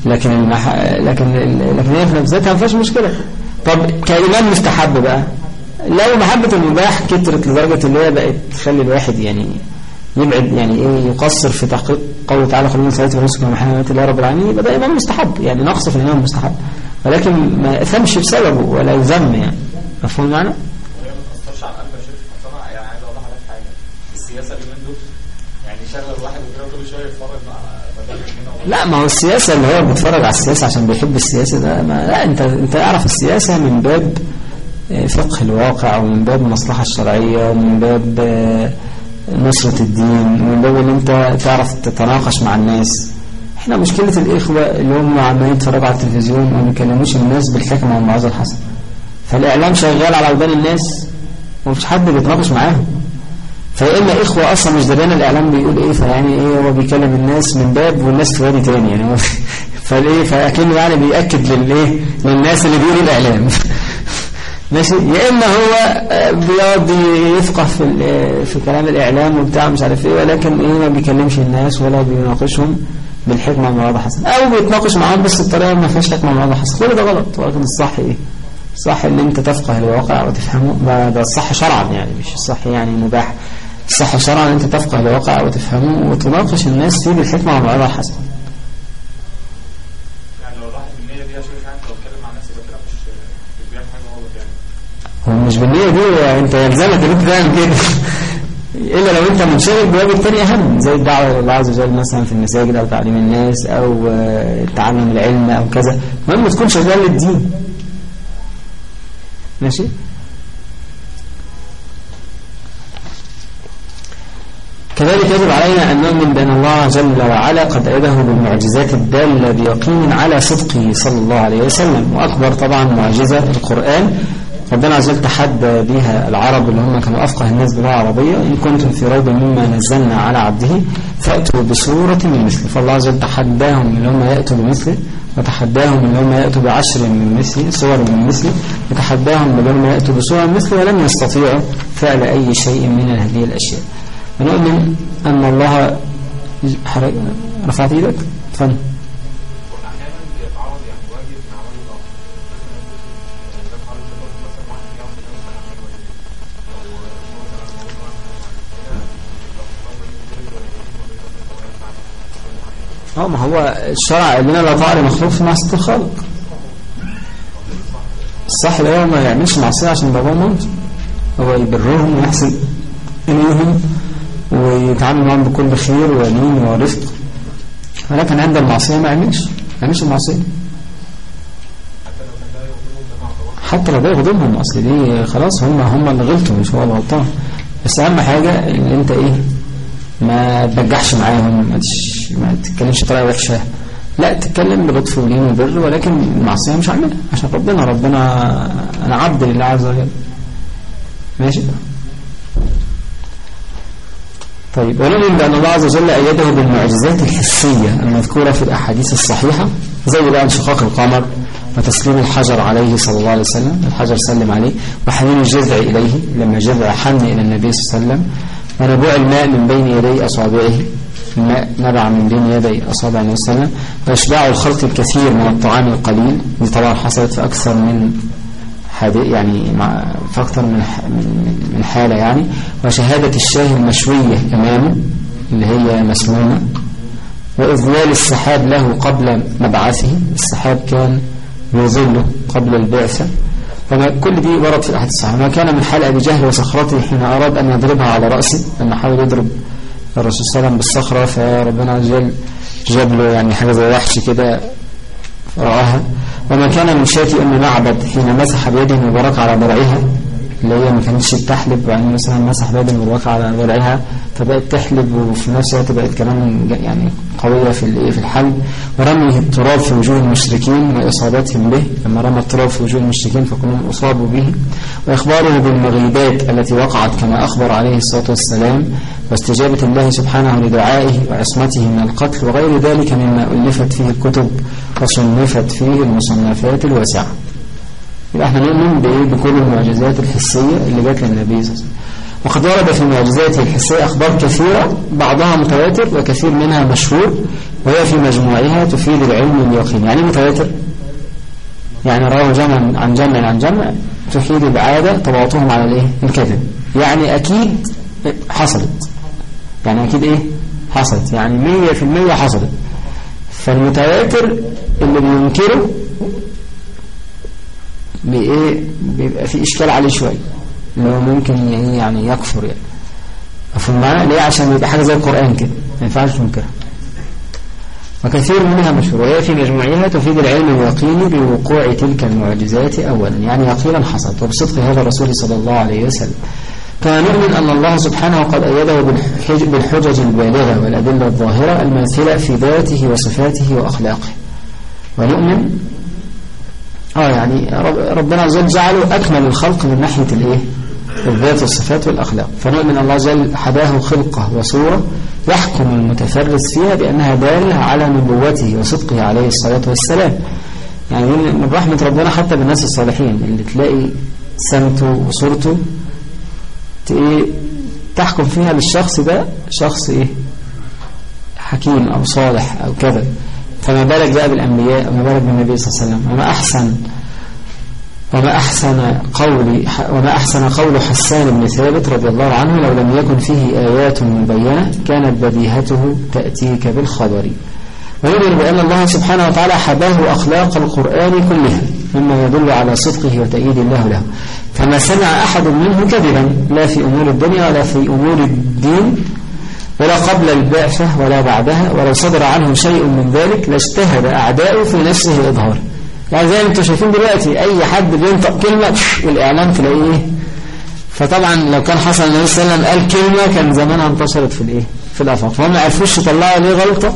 لكن المح... لكن لكن هي في نفسها ما فيهاش مشكلة طب كإيمان مستحب بقى. لو محبة المباح كترت لدرجة اللي هي بقت تخلي الواحد يعني يبعد يعني إيه يقصر في تحقيق قوله تعالى خلونا صلاه ونسك ومحامات الله رب العالمين يبقى ده إيمان مستحب يعني نقص في الإيمان مستحب. ولكن ما اثمش بسببه ولا يذم يعني. مفهوم معنى؟ أنا يعني شغل واحد وكده كل شوية يتفرج مع لا ما هو السياسة اللي هو بيتفرج على السياسة عشان بيحب السياسة ده ما لا انت انت اعرف السياسة من باب آه، فقه الواقع ومن باب المصلحة الشرعية ومن باب آه، نصرة الدين ومن باب ان انت تعرف تتناقش مع الناس. إحنا مشكلة الإخوة اللي هم عمالين يتفرجوا على التلفزيون وما بيكلموش الناس بالحكمة والموعظة الحسنة. فالإعلام شغال على ودان الناس ومفيش حد بيتناقش معاهم. فيا اما اخوه أصلا مش دريان الإعلام بيقول إيه فيعني إيه هو بيكلم الناس من باب والناس في وادي تاني يعني فالايه فأكنه يعني بيأكد للايه للناس اللي بيقولوا الإعلام. ماشي؟ يا إما هو بيقعد يفقه في ال- في كلام الإعلام وبتاع مش عارف إيه ولكن إيه ما بيكلمش الناس ولا بيناقشهم بالحكمة والموعظه الحسنه أو بيتناقش معاهم بس بطريقة ما فيهاش حكمة وموعظه حسنه كل ده غلط ولكن الصح إيه؟ صح إن أنت تفقه الواقع وتفهمه. ده الصح شرعا يعني مش الصح يعني مباح. الصح شرعا أنت تفقه الواقع وتفهمه وتناقش الناس فيه بالحكمة والموعظه الحسنه يعني غلط يعني هو مش بالنية دي أنت يلزمك ان أنت تعمل كده. إلا لو أنت منشغل بواجب تاني أهم زي الدعوة إلى الله عز وجل مثلا في المساجد أو تعليم الناس أو آه، تعلم العلم أو كذا. المهم تكون شغال للدين ماشي؟ كذلك يجب علينا أن نؤمن بأن الله جل وعلا قد أيده بالمعجزات الدالة بيقين على صدقه صلى الله عليه وسلم. وأكبر طبعا معجزة القرآن. ربنا عز وجل تحدى بها العرب اللي هم كانوا أفقه الناس باللغة العربية. إن كنتم في ريب مما نزلنا على عبده فأتوا بسورة من مثله. فالله عز وجل تحداهم اللي هم يأتوا بمثله. وتحداهم اللي هم يأتوا بعشر من مثله صور من مثله. وتحداهم اللي هم يأتوا بصور من مثله ولم يستطيعوا فعل أي شيء من هذه الأشياء. ونؤمن أن الله رفعت إيدك؟ واحد آه ما هو الشرع قال لنا لا طاعة لمخلوق في معصية الخالق. الصح ده ما يعملش معصية عشان باباه مامته هو يبررهم ويحسن إليهم. ويتعامل معهم بكل خير ولين ورفق ولكن عند المعصية ما يعملش ما يعملش المعصية. حتى لو ده يغضبهم اصل دي خلاص هم هم اللي غلطوا مش هو اللي غلطان. بس أهم حاجة إن أنت إيه ما تبجحش معاهم ما, تتكلمش بطريقة وحشة. لا تتكلم بلطف ولين وبر ولكن المعصية مش هعملها عشان ربنا ربنا أنا عبد لله عز وجل. ماشي؟ طيب ونؤمن بأن الله عز وجل أيده بالمعجزات الحسية المذكورة في الأحاديث الصحيحة زي بقى انشقاق القمر وتسليم الحجر عليه صلى الله عليه وسلم الحجر سلم عليه وحنين الجذع إليه لما جذع حن إلى النبي صلى الله عليه وسلم ونبوع الماء من بين يدي أصابعه الماء نبع من بين يدي أصابع النبي صلى الله عليه وسلم وإشباع الخلق الكثير من الطعام القليل دي طبعا حصلت في أكثر من يعني في أكثر من من حالة يعني وشهادة الشاه المشوية أمامه اللي هي مسمومة وإذلال السحاب له قبل مبعثه السحاب كان يظله قبل البعثة. وما كل دي ورد في الأحاديث الصحيحة. ما كان من حال أبي جهل وصخرته حين أراد أن يضربها على رأسه لما حاول يضرب الرسول صلى الله عليه وسلم بالصخرة فربنا عز وجل جاب له يعني حاجة زي وحش كده رآها وما كان من شاة أم معبد حين مسح بيده المباركة على ضلعها اللي هي ما كانتش بتحلب يعني مثلا مسح بيده المباركة على ضلعها فبقت تحلب وفي نفس الوقت بقت كمان يعني قوية في الايه في الحلب ورمي التراب في وجوه المشركين وإصابتهم به. لما رمى التراب في وجوه المشركين فكلهم أصابوا به. وإخباره بالمغيبات التي وقعت كما أخبر عليه الصلاة والسلام واستجابة الله سبحانه لدعائه وعصمته من القتل وغير ذلك مما ألفت فيه الكتب وصنفت فيه المصنفات الواسعة. يبقى إحنا نؤمن بكل المعجزات الحسية اللي جات للنبي صلى الله عليه وسلم. وقد ورد في معجزاته الحسية أخبار كثيرة بعضها متواتر وكثير منها مشهور وهي في مجموعها تفيد العلم واليقين يعني إيه متواتر؟ يعني رواه جمع عن جمع عن جمع تفيد العادة تواطؤهم على الإيه؟ الكذب. يعني أكيد حصلت. يعني أكيد إيه؟ حصلت. يعني مية في المية حصلت. فالمتواتر اللي بينكره بإيه؟ بيبقى في إشكال عليه شوية. اللي هو ممكن يعني يعني يكفر يعني. مفهوم معانا ليه؟ عشان يبقى حاجة زي القرآن كده. ما ينفعش تنكرها. وكثير منها مشهور وهي في مجموعها تفيد العلم اليقيني بوقوع تلك المعجزات أولا. يعني يقينا حصلت. وبصدق هذا الرسول صلى الله عليه وسلم. كما نؤمن أن الله سبحانه قد أيده بالحج بالحجج البالغة والأدلة الظاهرة الماثلة في ذاته وصفاته وأخلاقه. ونؤمن آه يعني رب ربنا عز وجل جعله أكمل الخلق من ناحية الإيه؟ الذات والصفات والأخلاق. فنؤمن الله وجل حداه خلقه وصورة يحكم المتفرس فيها بأنها دالة على نبوته وصدقه عليه الصلاة والسلام. يعني من رحمة ربنا حتى بالناس الصالحين اللي تلاقي سمته وصورته إيه تحكم فيها للشخص ده شخص إيه؟ حكيم أو صالح أو كذا. فما بالك بقى بالأنبياء؟ وما بالك بالنبي صلى الله عليه وسلم؟ وما احسن وما أحسن قول وما أحسن قول حسان بن ثابت رضي الله عنه لو لم يكن فيه آيات مبينة كانت بديهته تأتيك بالخبر. ويؤمن بأن الله سبحانه وتعالى حباه أخلاق القرآن كلها مما يدل على صدقه وتأييد الله له. فما سمع أحد منه كذبا لا في أمور الدنيا ولا في أمور الدين ولا قبل البعثة ولا بعدها ولو صدر عنه شيء من ذلك لاجتهد أعداؤه في نفسه إظهاره يعني زي ما أنتم شايفين دلوقتي أي حد بينطق كلمة والإعلام تلاقيه إيه؟ فطبعا لو كان حصل النبي صلى الله عليه وسلم قال كلمة كان زمانها انتشرت في الإيه؟ في الآفاق. فهم ما عرفوش يطلعوا ليه غلطة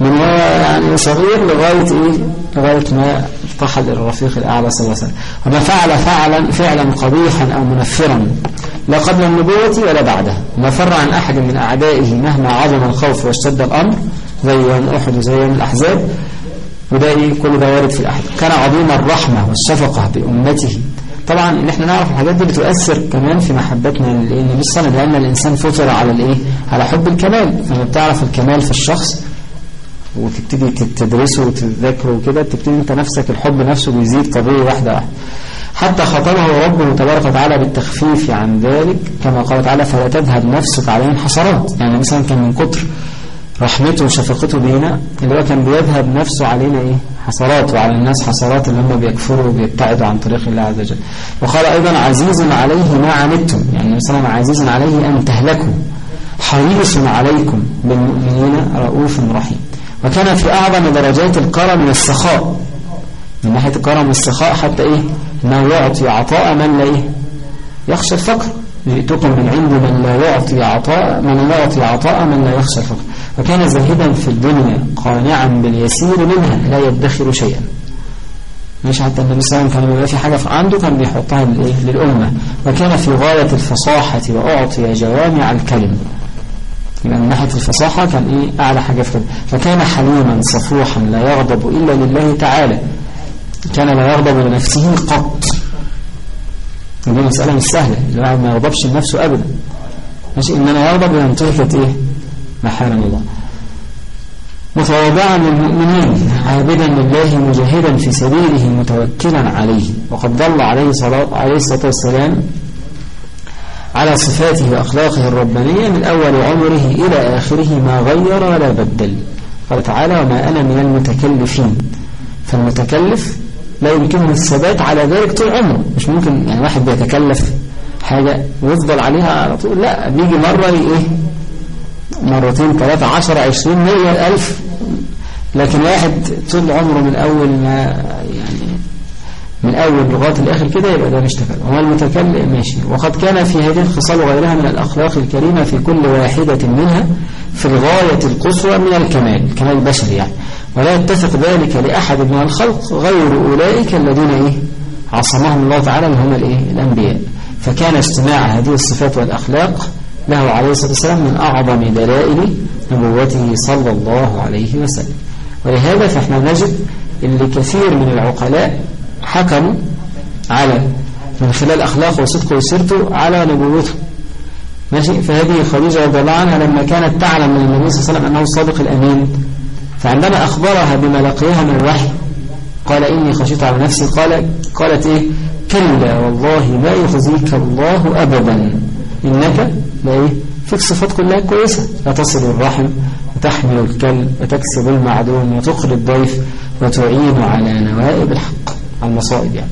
من هو يعني صغير لغاية إيه؟ لغاية ما إلى الرفيق الأعلى صلى الله عليه وسلم. وما فعل فعلا فعلا قبيحا أو منفرا لا قبل النبوة ولا بعدها ما فر عن أحد من أعدائه مهما عظم الخوف واشتد الأمر زي يوم أحد وزي يوم الأحزاب. وده إيه كل ده وارد في الأحد كان عظيم الرحمة والشفقة بأمته. طبعا ان إحنا نعرف الحاجات دي بتؤثر كمان في محبتنا للنبي صلى الله عليه وسلم لأن الإنسان فطر على الإيه؟ على حب الكمال. لما بتعرف الكمال في الشخص وتبتدي تدرسه وتذاكره وكده بتبتدي انت نفسك الحب نفسه بيزيد طبيعي واحدة واحدة. حتى خاطبه ربه تبارك وتعالى بالتخفيف عن ذلك كما قال تعالى فلا تذهب نفسك عليهم حسرات. يعني مثلا كان من كتر رحمته وشفقته بينا اللي هو كان بيذهب نفسه علينا إيه؟ حسرات وعلى الناس حسرات اللي هم بيكفروا وبيبتعدوا عن طريق الله عز وجل. وقال أيضا عزيز عليه ما عنتم يعني مثلا عزيز عليه أن تهلكوا. حريص عليكم بالمؤمنين رؤوف رحيم. وكان في أعظم درجات الكرم والسخاء. من ناحية الكرم والسخاء حتى إيه؟ انه يعطي عطاء من لا إيه؟ يخشى الفقر. جئتكم من عند من لا يعطي عطاء من لا يعطي عطاء من لا يخشى الفقر. وكان زاهدا في الدنيا قانعا باليسير منها لا يدخر شيئا. مش حتى النبي صلى الله عليه وسلم كان في حاجة عنده كان بيحطها؟ للأمة. وكان في غاية الفصاحة وأعطي جوامع الكلم. من ناحية الفصاحة كان إيه؟ أعلى حاجة في كده. فكان حليما صفوحا لا يغضب إلا لله تعالى. كان لا يغضب لنفسه قط. ودي مسألة مش سهلة. الواحد ما يغضبش لنفسه أبدا. ماشي؟ إنما يغضب لانتهكت إيه؟ محارم الله. متواضعا للمؤمنين عابدا لله مجاهدا في سبيله متوكلا عليه. وقد ضل عليه عليه الصلاة والسلام على صفاته وأخلاقه الربانية من أول عمره إلى آخره ما غير ولا بدل. قال تعالى وما أنا من المتكلفين. فالمتكلف لا يمكنه الثبات على ذلك طول عمره. مش ممكن يعني واحد بيتكلف حاجة ويفضل عليها على طول. لا بيجي مرة إيه؟ مرتين ثلاثة عشر عشرين مية ألف. لكن واحد طول عمره من أول ما يعني من أول لغاية الآخر كده يبقى ده مش تكلم هو المتكلم ماشي. وقد كان في هذه الخصال وغيرها من الأخلاق الكريمة في كل واحدة منها في الغاية القصوى من الكمال الكمال البشري يعني. ولا يتفق ذلك لأحد من الخلق غير أولئك الذين إيه؟ عصمهم الله تعالى هم الإيه؟ الأنبياء. فكان اجتماع هذه الصفات والأخلاق له عليه الصلاة والسلام من أعظم دلائل نبوته صلى الله عليه وسلم. ولهذا فإحنا نجد اللي كثير من العقلاء حكموا على من خلال أخلاقه وصدقه وسيرته على نبوته. ماشي؟ فهذه خديجة رضي الله عنها لما كانت تعلم من النبي صلى الله عليه وسلم أنه الصادق الأمين. فعندما أخبرها بما لقيها من الوحي قال إني خشيت على نفسي قال قالت إيه؟ كلا والله ما يخزيك الله أبدا. إنك لا إيه؟ فيك صفات كلها كويسة. لا تصل الرحم وتحمل الكلب وتكسب المعدوم وتقري الضيف وتعين على نوائب الحق. على المصائب يعني.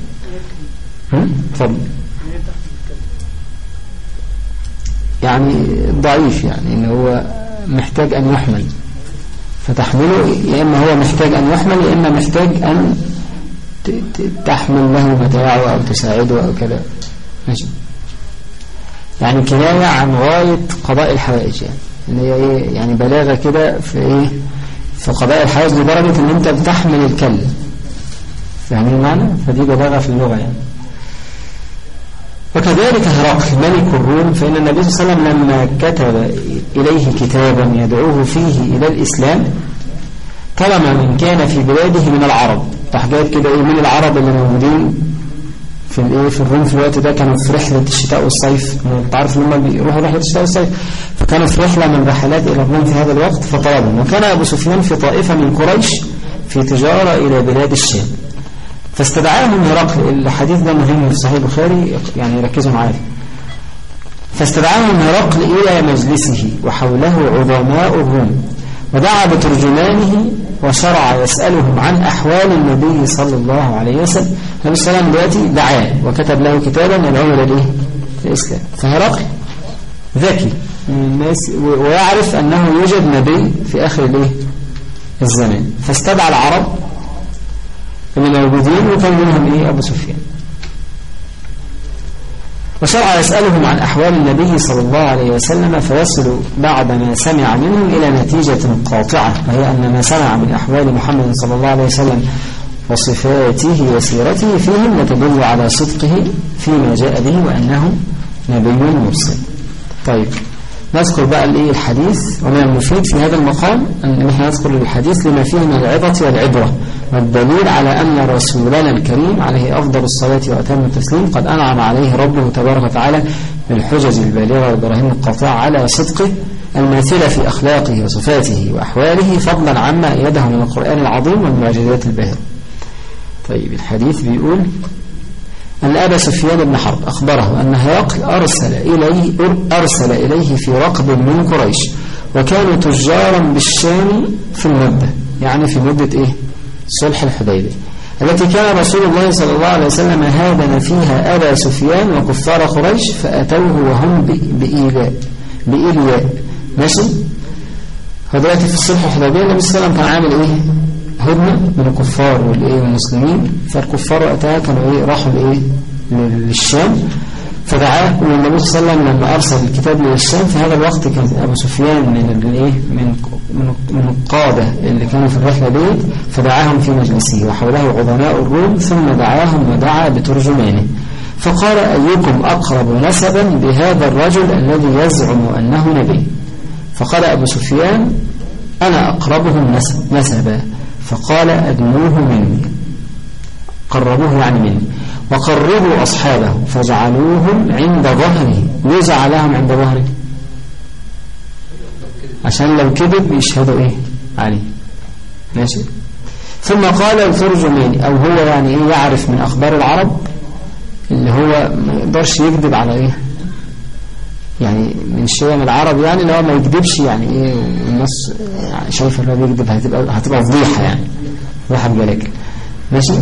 تفضل. يعني ضعيف يعني إن هو محتاج أن يحمل. فتحمله يا إما هو محتاج أن يحمل يا إما محتاج أن تحمل له متاعه أو تساعده أو كذا. ماشي. يعني كناية عن غاية قضاء الحوائج يعني. اللي هي إيه؟ يعني بلاغة كده في إيه؟ في قضاء الحوائج لدرجة إن أنت بتحمل الكلب. فاهمين المعنى فدي بلاغة في اللغة يعني. وكذلك هرقل ملك الروم فإن النبي صلى الله عليه وسلم لما كتب إليه كتابا يدعوه فيه إلى الإسلام طلب من كان في بلاده من العرب. حاجات كده إيه؟ من العرب اللي موجودين في الايه في الروم في الوقت ده كانوا في رحلة الشتاء والصيف. أنت عارف هم بيروحوا رحلة الشتاء والصيف. فكانوا في رحلة من رحلات إلى الروم في هذا الوقت فطلبهم وكان أبو سفيان في طائفة من قريش في تجارة إلى بلاد الشام. فاستدعاهم هرقل الحديث ده مهم في صحيح البخاري يعني ركزوا معايا. فاستدعاهم هرقل إلى مجلسه وحوله عظماء الروم ودعا بترجمانه وشرع يسألهم عن أحوال النبي صلى الله عليه وسلم. النبي صلى الله عليه وسلم دلوقتي دعاه وكتب له كتابا يدعوه إلى الإيه؟ الإسلام. فهرقل ذكي. من الناس ويعرف أنه يوجد نبي في آخر الإيه؟ الزمان. فاستدعى العرب اللي موجودين وكان منهم إيه؟ أبو سفيان. وشرع يسألهم عن أحوال النبي صلى الله عليه وسلم فيصل بعد ما سمع منهم إلى نتيجة قاطعة وهي أن ما سمع من أحوال محمد صلى الله عليه وسلم وصفاته وسيرته فيهم لتدل على صدقه فيما جاء به وأنه نبي مرسل. طيب نذكر بقى الإيه؟ الحديث ومن المفيد في هذا المقام أن نحن نذكر الحديث لما فيه من العظة والعبرة. والدليل على أن رسولنا الكريم عليه أفضل الصلاة وأتم التسليم قد أنعم عليه ربه تبارك وتعالى بالحجج البالغة والبراهين القاطعة على صدقه الماثلة في أخلاقه وصفاته وأحواله فضلا عما أيده من القرآن العظيم والمعجزات الباهرة. طيب الحديث بيقول أن أبا سفيان بن حرب أخبره أن هرقل أرسل إليه, أرسل إليه في رقب من قريش وكانوا تجارا بالشام في المدة. يعني في مدة إيه؟ صلح الحديبية. التي كان رسول الله صلى الله عليه وسلم هادن فيها أبا سفيان وكفار قريش فأتوه وهم بإيلاء بإيلاء ماشي؟ فدلوقتي في الصلح الحديبية النبي صلى الله عليه وسلم كان عامل إيه؟ هدنة من الكفار والإيه والمسلمين. فالكفار وقتها كانوا إيه؟ راحوا لإيه؟ للشام. فدعاه والنبي صلى الله عليه وسلم لما أرسل الكتاب للشام في هذا الوقت كان أبو سفيان من الإيه من من القادة اللي كانوا في الرحلة دي فدعاهم في مجلسه وحوله عظماء الروم. ثم دعاهم ودعا بترجمانه. فقال أيكم أقرب نسبا بهذا الرجل الذي يزعم أنه نبي؟ فقال أبو سفيان أنا أقربهم نسب نسبا. فقال أدنوه مني. قربوه يعني مني. وقربوا أصحابه فجعلوهم عند ظهره. ليه جعلهم عند ظهره؟ عشان لو كذب يشهدوا إيه؟ عليه ماشي؟ ثم قال الترجماني أو هو يعني إيه يعرف من أخبار العرب اللي هو ما يقدرش يكذب على إيه؟ يعني من شيم العرب يعني هو ما يكذبش يعني إيه؟ الناس يعني شايفه اللي هو بيكذب هتبقى هتبقى فضيحة يعني. فضيحه بجلاجل ماشي؟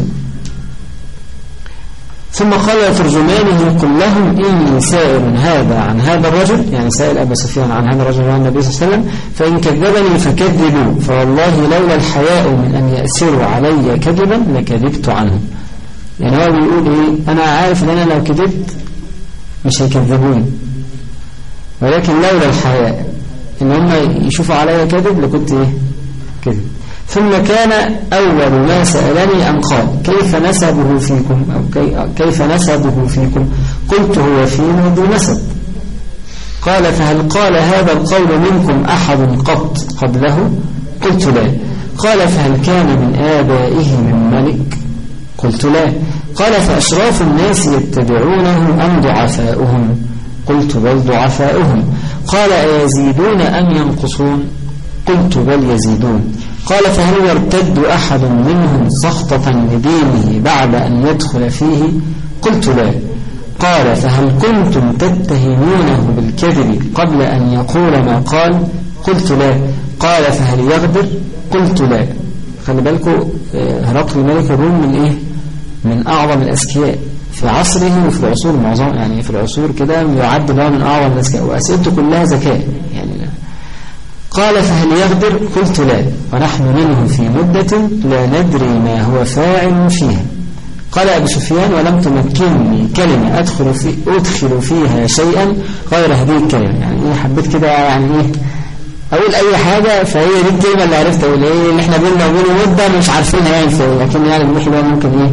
ثم قال ترجمانه قل لهم إني سائل هذا عن هذا الرجل يعني سائل أبا سفيان عن هذا الرجل عن النبي صلى الله عليه وسلم فإن كذبني فكذبوا فوالله لولا الحياء من أن يأسروا علي كذبا لكذبت عنه. يعني هو بيقول إيه؟ أنا عارف أن أنا لو كذبت مش هيكذبوني. ولكن لولا الحياء إن هم يشوفوا علي كذب لكنت إيه؟ كذب. ثم كان أول ما سألني أن قال كيف نسبه فيكم؟ أو كي كيف نسبه فيكم؟ قلت هو فينا ذو نسب. قال فهل قال هذا القول منكم أحد قط قبله؟ قلت لا. قال فهل كان من آبائه من ملك؟ قلت لا. قال فأشراف الناس يتبعونه أم ضعفاؤهم؟ قلت بل ضعفاؤهم. قال أيزيدون أم ينقصون؟ قلت بل يزيدون. قال فهل يرتد أحد منهم سخطة لدينه بعد أن يدخل فيه؟ قلت لا. قال فهل كنتم تتهمونه بالكذب قبل أن يقول ما قال؟ قلت لا. قال فهل يغدر؟ قلت لا. خلي بالكم هرقل ملك الروم من إيه؟ من أعظم الأذكياء في عصره وفي العصور معظم يعني في العصور كده يعد له من أعظم الأذكياء وأسئلته كلها ذكاء. قال فهل يغدر؟ قلت لا. ونحن منه في مدة لا ندري ما هو فاعل فيها. قال أبو سفيان ولم تمكنني كلمة أدخل, في أدخل فيها شيئا غير هذه الكلمة. يعني إيه حبيت كده يعني إيه أقول أي حاجة فهي دي الكلمة اللي عرفت أقول إيه اللي إحنا بينا وبينه مدة مش عارفينها يعني فيه لكن يعني المحي ده ممكن إيه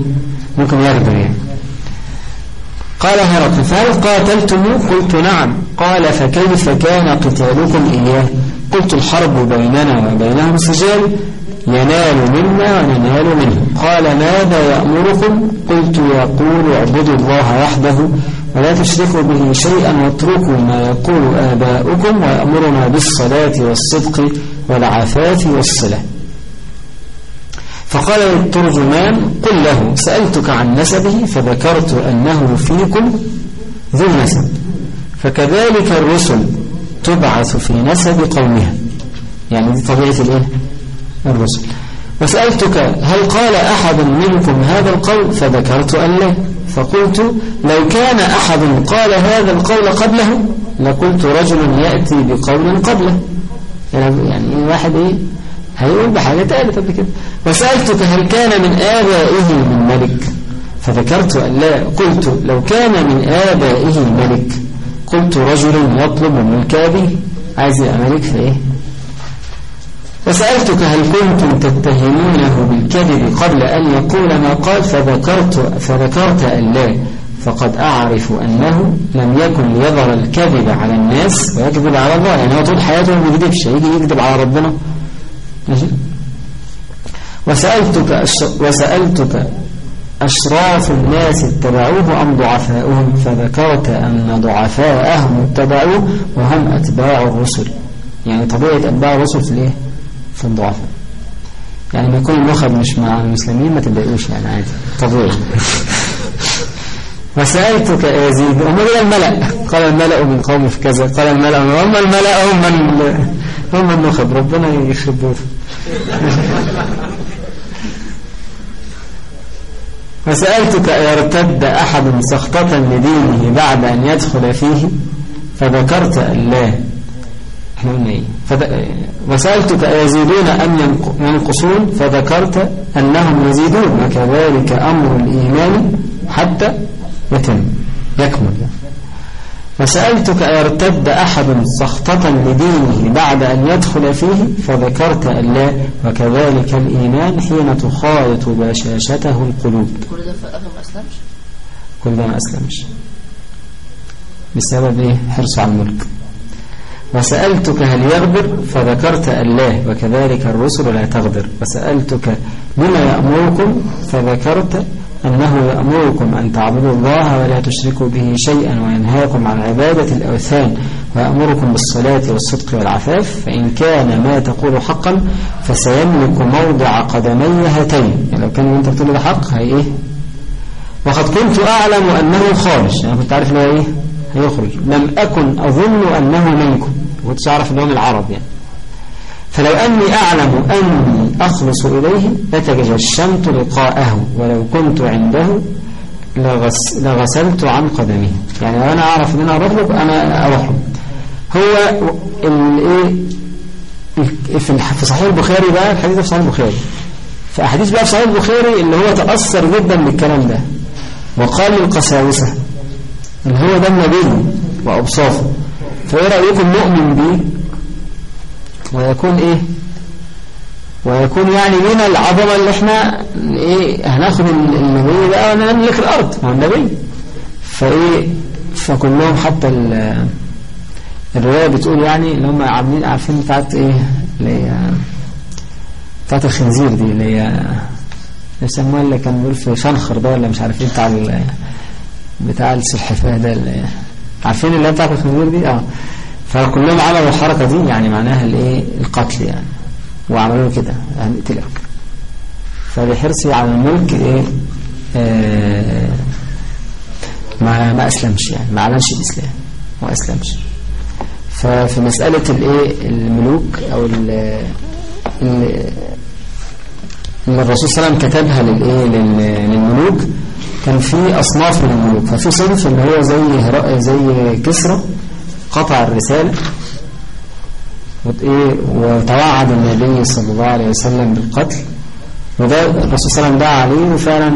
ممكن يغدر يعني. قال هرقل فهل قاتلتموه قلت نعم. قال فكيف كان قتالكم إياه؟ قلت الحرب بيننا وبينهم سجال ينال منا وننال منه. قال ماذا يأمركم؟ قلت يقول اعبدوا الله وحده ولا تشركوا به شيئا واتركوا ما يقول آباؤكم ويأمرنا بالصلاة والصدق والعفاف والصلة فقال الترجمان قل له سألتك عن نسبه فذكرت أنه فيكم ذو نسب. فكذلك الرسل تبعث في نسب قومها. يعني دي طبيعة الإيه؟ الرسل. وسألتك هل قال أحد منكم هذا القول؟ فذكرت أن لا. فقلت لو كان أحد قال هذا القول قبله لقلت رجل يأتي بقول قبله. يعني, يعني واحد إيه؟ هيقول بحاجة تالت قبل كده. وسألتك هل كان من آبائه من ملك فذكرت أن لا. قلت لو كان من آبائه ملك قلت رجل يطلب ملك أبيه عايز يبقى ملك في إيه؟ وسألتك هل كنتم تتهمونه بالكذب قبل أن يقول ما قال؟ فذكرت, فذكرت أن لا. فقد أعرف أنه لم يكن ليظهر الكذب على الناس ويكذب على الله. يعني هو طول حياته ما بيكذبش يجي يكذب على ربنا. وسألتك. وسألتك أشراف الناس اتبعوه أم ضعفاؤهم؟ فذكرت أن ضعفاءهم اتبعوه وهم أتباع الرسل. يعني طبيعة أتباع الرسل في الإيه؟ في الضعفاء يعني ما يكون النخب مش مع المسلمين ما تضايقوش يعني عادي. طبيعي. وسألتك يا يزيد وما هو الملأ؟ قال الملأ من قوم في كذا قال الملأ هم الملأ هم هم النخب ربنا يخرب بيته وسألتك يرتد أحد سخطة لدينه بعد أن يدخل فيه؟ فذكرت الله إحنا قلنا إيه؟ فد... وسألتك يزيدون أم ينق- ينقصون؟ فذكرت أنهم يزيدون وكذلك أمر الإيمان حتى يتم. يكمل. يعني. وسألتك يرتد أحد سخطة لدينه بعد أن يدخل فيه؟ فذكرت ألا وكذلك الإيمان حين تخالط بشاشته القلوب. كل ده ما أسلمش؟ كل ده ما أسلمش. بسبب إيه؟ حرصه على الملك. وسألتك هل يغدر؟ فذكرت الله وكذلك الرسل لا تغدر. وسألتك بما يأمركم؟ فذكرت أنه يأمركم أن تعبدوا الله ولا تشركوا به شيئا وينهاكم عن عبادة الأوثان ويأمركم بالصلاة والصدق والعفاف فإن كان ما تقول حقا فسيملك موضع قدمي هاتين. يعني لو كان أنت بتقول ده حق هي إيه؟ وقد كنت أعلم أنه خارج. يعني كنت عارف أنه إيه؟ هيخرج. لم أكن أظن أنه منكم. كنتش أعرف أنه من العرب يعني. فلو أني أعلم أني أخلص إليه لتجشمت لقاءه ولو كنت عنده لغس لغسلت عن قدمه. يعني لو أنا أعرف أن أنا أروح أنا أروح هو الإيه في صحيح البخاري بقى الحديث في صحيح البخاري. في أحاديث بقى في صحيح البخاري اللي هو تأثر جدا بالكلام ده. وقال للقساوسة اللي هو ده النبي وأبصافه فإيه رأيكم نؤمن به ويكون إيه؟ ويكون يعني من العظمة اللي إحنا إيه؟ هناخد النبي بقى ونملك الأرض مع النبي. فإيه؟ فكلهم حتى ال- الرواية بتقول يعني اللي هم عاملين عارفين بتاعت إيه؟ اللي هي بتاعت الخنزير دي اللي هي يسموها اللي كان بيقول في شنخر ده ولا مش عارف إيه بتاع بتاع السلحفاة ده اللي عارفين اللي هي بتاعت الخنزير دي؟ آه. فكلهم عملوا الحركة دي يعني معناها الايه؟ القتل يعني. وعملوا كده هنقتلك فلحرصي على الملك إيه؟ آه ما ما أسلمش يعني ما أعلنش الإسلام ما أسلمش. ففي مسألة الايه؟ الملوك أو ال ال- اللي الرسول صلى الله عليه وسلم كتبها للايه؟ لل- للملوك. كان في أصناف من الملوك. ففي صنف اللي هو زي زي كسرى قطع الرسالة إيه وتوعد النبي صلى الله عليه وسلم بالقتل. وده الرسول صلى الله عليه وسلم دعا عليه وفعلا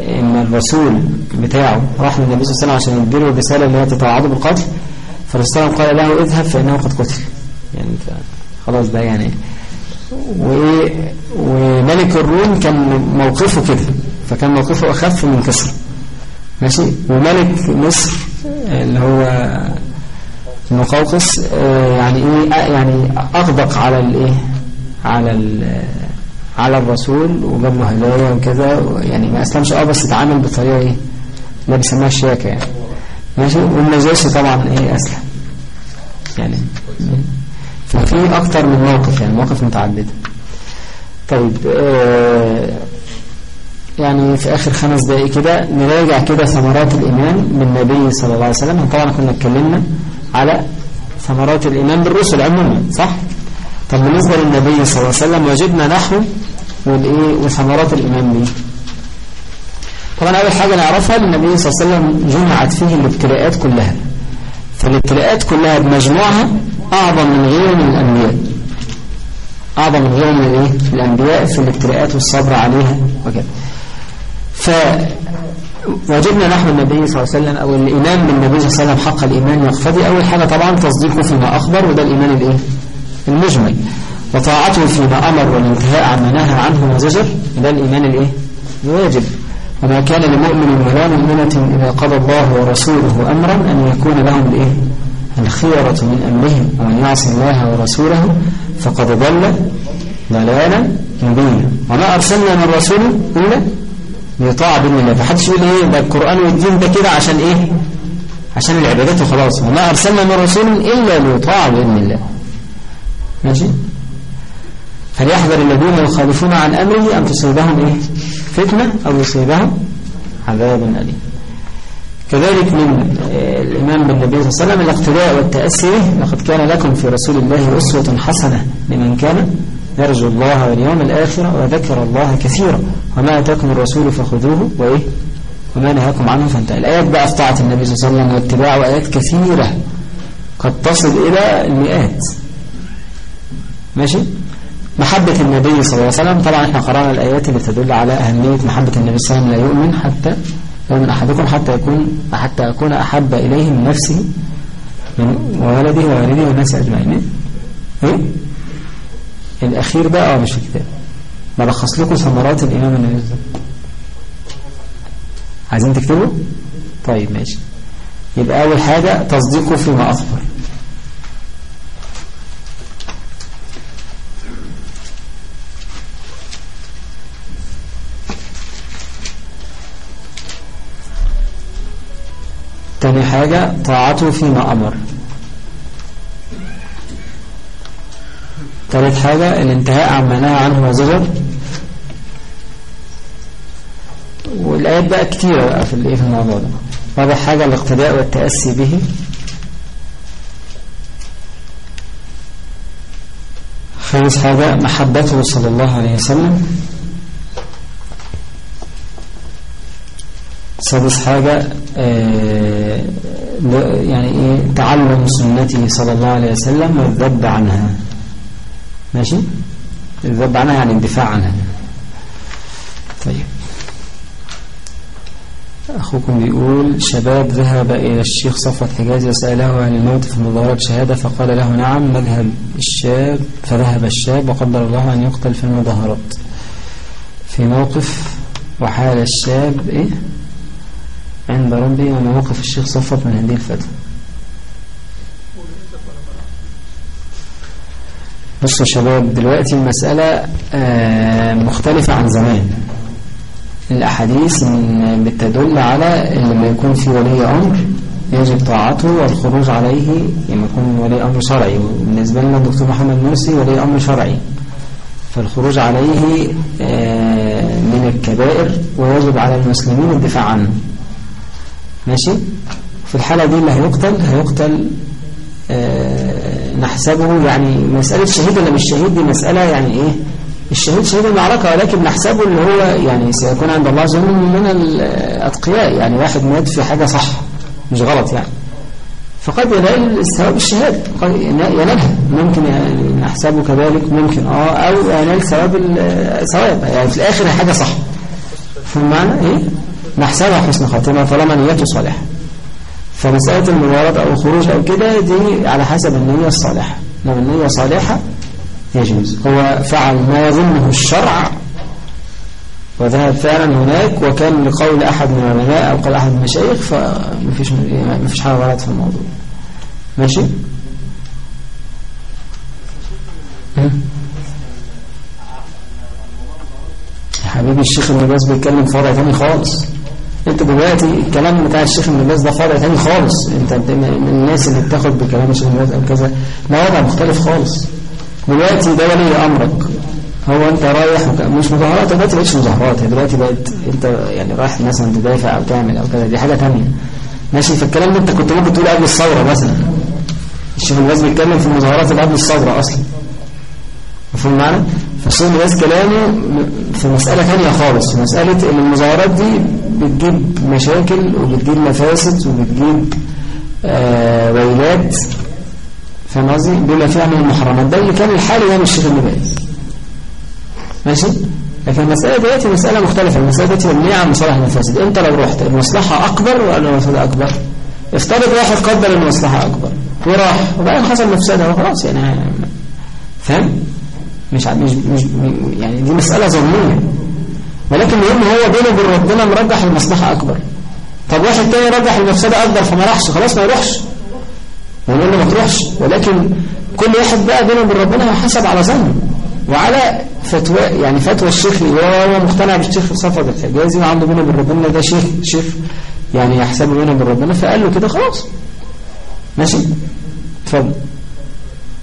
إن الرسول بتاعه راح للنبي صلى الله عليه وسلم عشان يديله الرسالة اللي هي تتوعده بالقتل. فالرسول قال له اذهب فإنه قد قتل. يعني خلاص ده يعني. وإيه وملك الروم كان موقفه كده فكان موقفه أخف من كسر. ماشي؟ وملك مصر اللي هو المقوقس آه، يعني إيه آه، يعني اغدق على الإيه على ال- على الرسول وجاب له هدايا وكذا يعني ما أسلمش. آه بس اتعامل بطريقة إيه اللي بيسموها الشياكه يعني. ماشي؟ والنجاشي طبعا إيه أسلم. يعني ففي أكتر من موقف يعني مواقف متعدده طيب آه يعني في آخر خمس دقائق كده نراجع كده ثمرات الإيمان بالنبي صلى الله عليه وسلم. طبعا كنا اتكلمنا على ثمرات الإيمان بالرسل عموما صح؟ طب بالنسبة للنبي صلى الله عليه وسلم وجدنا نحو والإيه وثمرات الإيمان به طبعا أول حاجة نعرفها النبي صلى الله عليه وسلم جمعت فيه الابتلاءات كلها فالابتلاءات كلها بمجموعها أعظم من غيره من الأنبياء أعظم من غيره من الإيه؟ الأنبياء في الابتلاءات والصبر عليها وكذا فوجدنا نحو النبي صلى الله عليه وسلم أو الإيمان بالنبي صلى الله عليه وسلم حق الإيمان يقتضي أول حاجة طبعا تصديقه فيما أخبر وده الإيمان الإيه؟ المجمل وطاعته فيما أمر والانتهاء عما نهى عنه وزجر وده الإيمان الإيه؟ الواجب وما كان لمؤمن ولا مؤمنة إذا قضى الله ورسوله أمرا أن يكون لهم الإيه؟ الخيرة من أمرهم ومن يعصي الله ورسوله فقد ضل ضلالا مبينا وما أرسلنا من رسول إلا ليطاع بإذن الله فحدش يقول إيه ده القرآن والدين ده كده عشان إيه؟ عشان العبادات وخلاص. وما أرسلنا من رسول إلا ليطاع بإذن الله. ماشي؟ فليحذر الذين يخالفون عن أمره أن تصيبهم إيه؟ فتنة أو يصيبهم عذاب أليم. كذلك من آه، الإمام بالنبي صلى الله عليه وسلم الاقتداء والتأسي لقد كان لكم في رسول الله أسوة حسنة لمن كان يرجو الله واليوم الآخر وذكر الله كثيرا. وما أتاكم الرسول فخذوه وإيه؟ وما نهاكم عنه فانتهى. الآيات بقى في طاعة النبي صلى الله عليه وسلم واتباعه آيات كثيرة. قد تصل إلى المئات. ماشي؟ محبة النبي صلى الله عليه وسلم طبعا إحنا قرأنا الآيات اللي تدل على أهمية محبة النبي صلى الله عليه وسلم. لا يؤمن حتى يؤمن أحدكم حتى يكون حتى أكون أحب إليه من نفسه من وولده ووالده والناس أجمعين. إيه؟ الأخير بقى آه مش الكتاب. بلخص لكم ثمرات الإمام وسلم عايزين تكتبوا؟ طيب ماشي. يبقى أول حاجة تصديقه فيما أخبر. تاني حاجة طاعته فيما أمر. تالت حاجة الانتهاء عما نهى عنه وزجر والآيات بقى كتيرة بقى في الإيه في الموضوع ده. رابع حاجة الاقتداء والتأسي به. خامس حاجة محبته صلى الله عليه وسلم. سادس حاجة آه، يعني إيه تعلم سنته صلى الله عليه وسلم والذب عنها. ماشي؟ الذب عنها يعني الدفاع عنها. طيب. أخوكم بيقول شباب ذهب إلى الشيخ صفوة حجازي وسأله عن الموت في مظاهرة شهادة فقال له نعم مذهب الشاب فذهب الشاب وقدر الله أن يقتل في المظاهرات في موقف وحال الشاب إيه؟ عند ربي وما موقف الشيخ صفوت من هذه الفتوى. بصوا يا شباب دلوقتي المسألة آه، مختلفة عن زمان. الأحاديث بتدل على لما يكون في ولي أمر يجب طاعته والخروج عليه لما يكون ولي أمر شرعي. وبالنسبة لنا الدكتور محمد مرسي ولي أمر شرعي. فالخروج عليه آه، من الكبائر ويجب على المسلمين الدفاع عنه. ماشي؟ في الحالة دي اللي هيقتل؟ هيقتل آه، نحسبه يعني مسألة شهيد ولا مش شهيد؟ دي مسألة يعني إيه؟ الشهيد شهيد المعركة ولكن نحسبه اللي هو يعني سيكون عند الله وجل من الأتقياء يعني واحد مات في حاجة صح مش غلط يعني. فقد ينال ثواب الشهادة قد ينالها. ممكن يعني نحسبه كذلك ممكن. آه أو ينال ثواب الثواب يعني في الآخر هي حاجة صح. فمعنى إيه؟ نحسبها حسن خاتمة طالما نيته صالحة فمسألة المباراة أو الخروج أو كده دي على حسب النية الصالحة. لو النية صالحة يجوز. هو فعل ما يظنه الشرع وذهب فعلا هناك وكان لقول أحد من العلماء أو قول أحد المشايخ فمفيش مفيش حاجة غلط في الموضوع. ماشي؟ حبيبي الشيخ ابن باز بيتكلم في وضع تاني خالص. انت دلوقتي الكلام بتاع الشيخ ابن باز ده في وضع تاني خالص. انت من الناس اللي بتاخد بكلام الشيخ ابن باز أو كذا. ده وضع مختلف خالص. دلوقتي ده ولي أمرك. هو انت رايح. مش مظاهرات دلوقتي بقتش مظاهرات. دلوقتي بقت انت يعني رايح مثلا تدافع أو تعمل أو كذا. دي حاجة ثانية ماشي فالكلام ده انت كنت ممكن تقول قبل الثورة مثلا. الشيخ ابن باز بيتكلم في المظاهرات اللي قبل الثورة أصلا. مفهوم معنا فالشيخ ابن باز كلامه في مسألة ثانية خالص. مسألة إن المظاهرات دي بتجيب مشاكل وبتجيب مفاسد وبتجيب آه ويلات. فاهم قصدي؟ بما فيها من المحرمات. ده اللي كان الحال أيام الشيخ ابن باز. ماشي؟ لكن المسألة دلوقتي مسألة مختلفة. المسألة دلوقتي مبنية على مصالح المفاسد انت لو رحت المصلحة أكبر ولا المفسدة أكبر؟ افترض واحد قدر المصلحة أكبر وراح وبعدين حصل مفسدة وخلاص يعني فاهم؟ مش مش مش يعني دي مسألة ظنية ولكن المهم هو بينه وبين ربنا مرجح المصلحة أكبر. طب واحد تاني رجح المفسدة أكبر فما راحش خلاص ما يروحش. ونقول له ما تروحش. ولكن كل واحد بقى بينه وبين ربنا حسب على ظنه. وعلى فتوى يعني فتوى الشيخ اللي هو مقتنع بالشيخ صفد الحجازي وعنده بينه وبين ربنا ده شيخ شيخ يعني يحسبه بينه وبين ربنا فقال له كده خلاص. ماشي؟ اتفضل.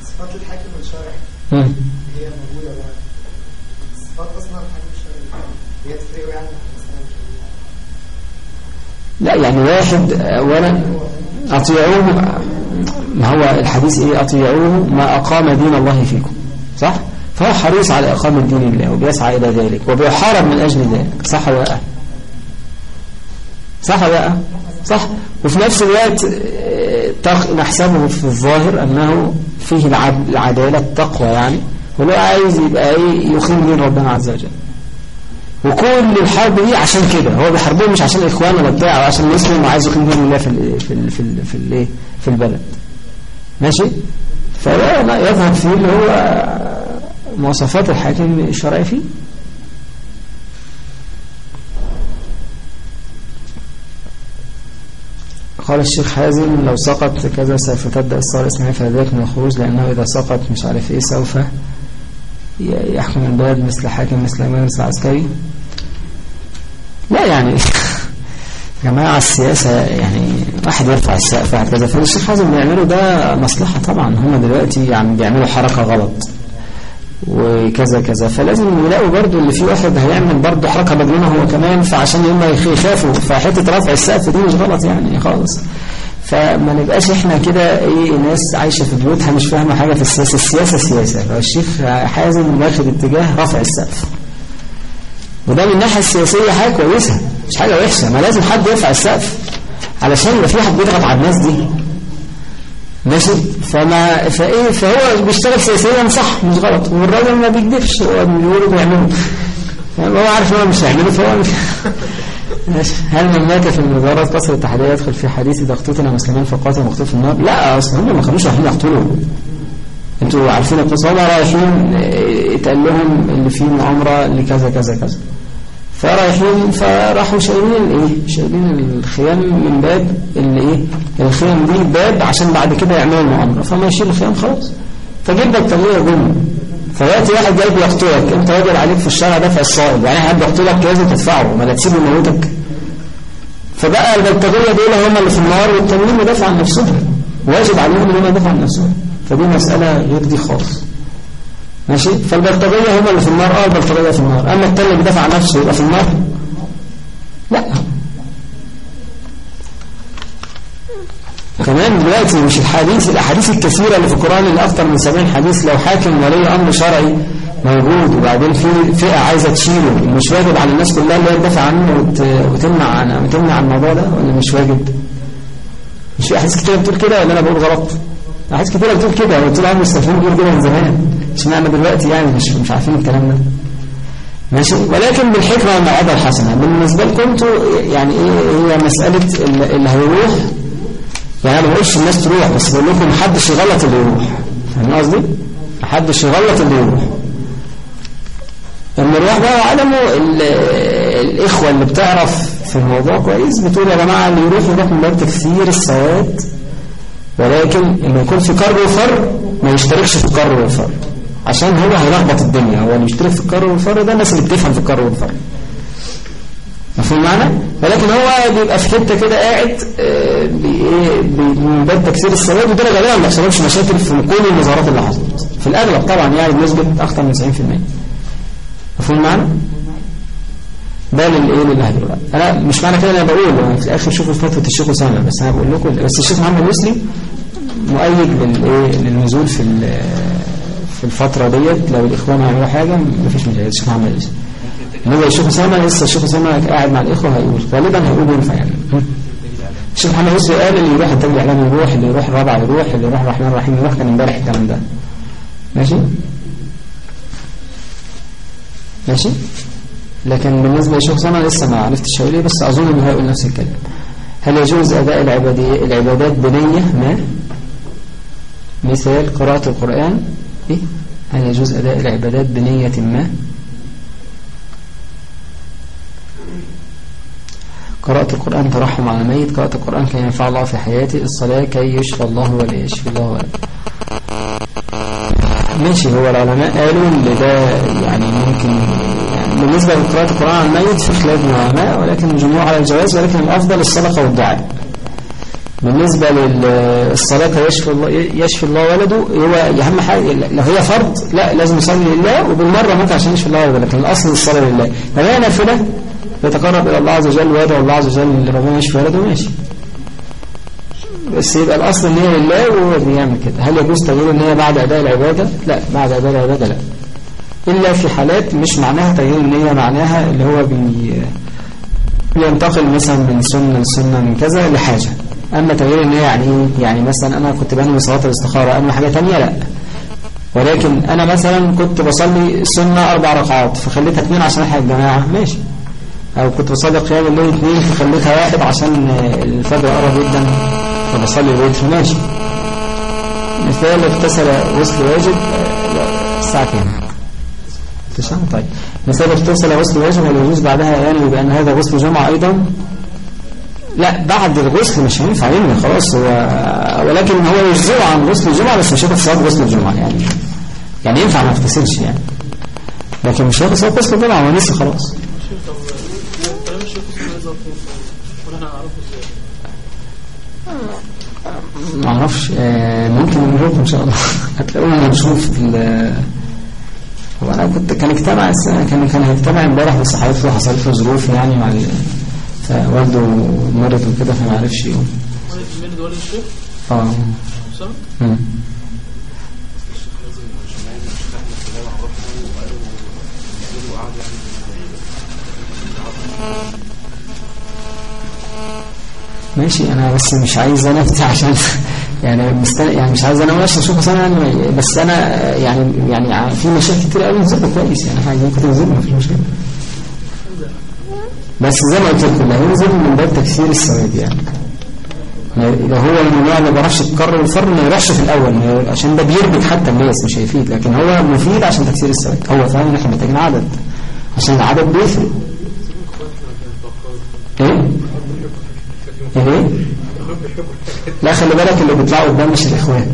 صفات الحاكم الشرعي مم. هي موجودة بقى صفات أصلا الحاكم الشرعي هي تفرق يعني عن مثلا لا يعني واحد اولا أطيعوه ما هو الحديث إيه؟ أطيعوه ما أقام دين الله فيكم صح؟ فهو حريص على إقامة دين الله وبيسعى إلى ذلك وبيحارب من أجل ذلك صح ولا لا؟ صح ولا لا؟ صح. وفي نفس الوقت آه، نحسبه في الظاهر أنه فيه العد- العدالة التقوى يعني ولو عايز يبقى إيه؟ يقيم دين ربنا عز وجل. وكل الحرب دي عشان كده. هو بيحاربهم مش عشان الاخوان ولا بتاع عشان يسلم وعايز يقيم دين الله في ال في في في ال في البلد. ماشي؟ فده يظهر فيه اللي هو مواصفات الحاكم الشرعي فيه. قال الشيخ حازم لو سقط كذا سوف تبدأ الصلاة الإسلامية فذلك من الخروج لأنه إذا سقط مش عارف إيه سوف يحكم البلد مثل حاكم مثل أمير مثل عسكري لا يعني. يا جماعة السياسة يعني واحد يرفع السقف واحد كذا فالشيخ حازم بيعملوا ده مصلحة طبعا. هم دلوقتي يعني بيعملوا حركة غلط وكذا كذا. فلازم يلاقوا برضو اللي في واحد هيعمل برضو حركة مجنونة هو كمان فعشان هم يخ- يخافوا فحتة رفع السقف دي مش غلط يعني خالص. فما نبقاش إحنا كده إيه ناس عايشة في بيوتها مش فاهمة حاجة في السياسة. السياسة سياسة. فالشيخ حازم واخد اتجاه رفع السقف. وده من الناحية السياسية حاجة كويسة مش حاجة وحشة. ما لازم حد يرفع السقف علشان يبقى في حد بيضغط على الناس دي. ماشي؟ فما فإيه فهو بيشتغل سياسيا صح مش غلط. والراجل ما بيكذبش هو بيقولوا بيعمله يعني هو عارف إن هو مش هيعمله فهو مش ماشي. هل من مات في مجرد قصر التحدية يدخل في حديث إذا اقتتل مسلمان فقاتل مقتول في النار؟ لا أصلا هم ما كانوش رايحين يقتلوا أنتوا عارفين القصة هم رايحين آه، اتقال لهم اللي فيه مؤامرة لكذا كذا كذا. فرايحين فراحوا شايلين الايه؟ شايلين الخيام من باب اللي إيه؟ الخيام دي باب عشان بعد كده يعملوا المؤامرة. فما يشيل الخيام خلاص. فجيب بطاريه جم فياتي واحد جاي بيقتلك انت راجل عليك في الشارع دافع الصائب يعني حد بيقتلك لازم تدفعه ما لا تسيبه يموتك فبقى البلطجية دول هم اللي في النار والتانيين يدافعوا عن نفسهم. واجب عليهم إن هم يدافعوا عن نفسهم. فدي مسألة غير دي خالص. ماشي؟ فالبلطجية هم اللي في النار آه البلطجية في النار. أما التاني بيدافع عن نفسه يبقى في النار؟ لا. كمان دلوقتي مش الحديث الأحاديث الكثيرة اللي في القرآن اللي أكتر من 70 حديث لو حاكم ولي أمر شرعي موجود وبعدين في فئة عايزة تشيله مش واجب على الناس كلها اللي هي تدافع عنه وت... وتمنع عن وتمنع عن الموضوع ده ولا مش واجب؟ مش في أحاديث كتيرة بتقول كده ولا أنا بقول غلط؟ أحاديث كتيرة بتقول كده وطول عمر السلفيين بيقولوا كده من زمان. اشمعنى دلوقتي يعني مش مش عارفين الكلام ده؟ ماشي؟ ولكن بالحكمة والموعظة الحسنة. بالنسبة لكم يعني إيه هي مسألة اللي هيروح يعني ما بقولش الناس تروح؟ بس بقول لكم محدش يغلط اللي يروح فاهم قصدي؟ محدش يغلط اللي يروح المروح ده وعلمه ال- الإخوة اللي بتعرف في الموضوع كويس بتقول يا جماعة اللي يروح يروح من باب تكثير السواد. ولكن إنه يكون في كر وفر ما يشتركش في الكر والفر عشان هو هيلخبط الدنيا. هو اللي يشترك في الكر والفر ده الناس اللي بتفهم في الكر والفر مفهوم معنى؟ ولكن هو بيبقى في حتة كده قاعد آه، بي- إيه، تكسير السواد وده غالبا ما بيحصلش مشاكل في كل النظارات اللي حصلت. في الأغلب طبعا يعني بنسبة أكثر من 90% مفهوم معنى؟ ده للايه للي هيقول أنا مش معنى كده أنا بقول يعني في الآخر شوفوا فتوى الشيخ أسامة بس أنا بقول لكم بس الشيخ محمد مسلم مؤيد للايه للنزول في في الفترة ديت. لو الإخوان هيعملوا حاجة مفيش مشاكل. الشيخ محمد مسلم. انما الشيخ أسامة لسه الشيخ أسامة قاعد مع الإخوة هيقول غالبا هيقول ينفع يعني. الشيخ محمد مسلم قال اللي يروح التاج الاعلامي يروح اللي يروح الرابعة يروح اللي يروح الرحمن الرحيم يروح كان امبارح الكلام ده. ماشي؟ ماشي؟ لكن بالنسبة للشيخ أسامة لسه ما عرفتش هقول إيه بس أظن إنه هيقول نفس الكلام. هل يجوز أداء العبادات بنية؟ ما. مثال قراءة القرآن. إيه؟ هل يجوز أداء العبادات بنية؟ ما. قراءة القرآن ترحم على الميت. قراءة القرآن كي ينفع الله في حياته. الصلاة كي يشفى الله ولا يشفي الله ولا ماشي هو العلماء قالوا إن ده يعني ممكن يعني بالنسبة لقراءة القرآن على الميت في خلاف من العلماء ولكن الجمهور على الجواز ولكن الأفضل الصدقة والدعاء. بالنسبة للصلاة يشفي الله يشفي الله ولده هو أهم حاجة لو هي فرض لا لازم يصلي لله وبالمرة ممكن عشان يشفي الله ولده لكن الأصل الصلاة لله. لو هي نافلة؟ يتقرب إلى الله عز وجل ويدعو الله عز وجل اللي ربنا يشفي ولده ماشي بس يبقى الأصل إن هي لله وهو بيعمل كده. هل يجوز تغيير هي بعد أداء العبادة؟ لا بعد أداء العبادة لا. إلا في حالات مش معناها تغيير النية معناها اللي هو بي بينتقل مثلا من سنة لسنة من كذا لحاجة. أما تغيير النية يعني إيه؟ يعني مثلا أنا كنت بنوي صلاة الاستخارة أنوي حاجة تانية لا. ولكن أنا مثلا كنت بصلي سنة أربع ركعات فخليتها اثنين عشان ألحق الجماعة ماشي. أو كنت بصلي قيام الليل اثنين فخليتها واحد عشان الفجر قرب جدا فبصلي الوتر ماشي. مثال اغتسل غسل واجب الساعة كام؟ تسعة. طيب. مثال اغتسل غسل واجب هل يجوز بعدها يعني بأن هذا غسل جمعة أيضا؟ لا بعد الغسل مش هينفع ينوي خلاص هو ولكن هو يجزئه عن غسل الجمعة بس مش هيبقى صلاة غسل الجمعة يعني. يعني ينفع ما يغتسلش يعني. لكن مش هيبقى صلاة غسل الجمعة هو نسي خلاص. ما أعرفش آه، ممكن نشوف إن شاء الله. هتلاقوه منشوف في هو أنا كنت كان اجتمع كان كان هيجتمع امبارح بس حصلت له حصلت له ظروف يعني مع ال- فوالده مرض وكده فما عرفش يقوم. الشيخ آه. حسام مم. ماشي أنا بس مش عايز أنا عشان يعني مستنى يعني مش عايز أنا ماشي أشوف أصلا يعني بس أنا يعني يعني في مشاكل كتير قوي نزلوا كويس يعني حاجة ممكن تنزل مفيش مشكلة. بس زي ما قلت لكم لا ينزل من باب تكسير السواد يعني. لو هو اللي ما بيعرفش يتكرر الفرن ما يروحش في الأول عشان ده بيربك حتى الناس مش هيفيد لكن هو مفيد عشان تكسير السواد. هو ان إحنا محتاجين عدد. عشان العدد بيفرق. إيه؟ إيه؟ لا خلي بالك اللي بيطلعوا قدام مش الإخوان.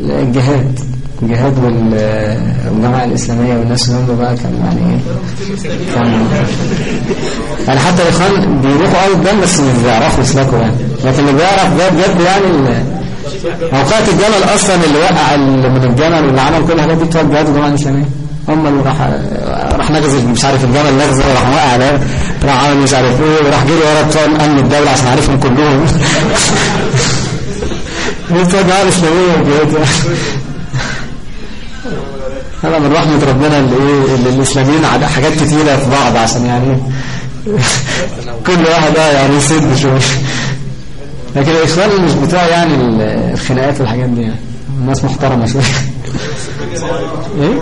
لا، الجهاد. الجهاد وال- والجماعة الإسلامية والناس هم بقى كان يعني إيه؟ كان يعني حتى الإخوان بيروحوا أول قدام بس مش بيعرفوا يسلكوا يعني. لكن اللي بيعرف ده بجد يعني موقعة الجمل أصلا اللي وقع من الجمل واللي عمل كل الحاجات دي بتوع الجهاد والجماعة الإسلامية. هم اللي راح راح نغز مش عارف الجمل نغزه وراح وقع عليه راح عمل مش عارف إيه وراح جري ورا بتوع امن الدولة عشان عارفهم كلهم. بتوع الاسلاميه والجهاد هذا من رحمة ربنا اللي إيه اللي الاسلاميين على حاجات كتيرة في بعض عشان يعني كل واحد آه يعني يسد شوية. لكن الإخوان مش بتوع يعني ال- الخناقات والحاجات دي يعني الناس محترمة شوية. إيه؟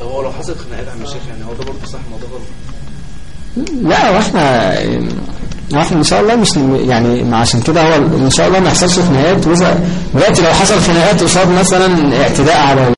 طب هو لو حصلت خناقات عم الشيخ يعني هو ده برضه صح الموضوع لا وإحنا وإحنا إن شاء الله مش يعني عشان كده هو إن شاء الله ما يحصلش خناقات. دلوقتي لو حصل خناقات قصاد مثلا اعتداء على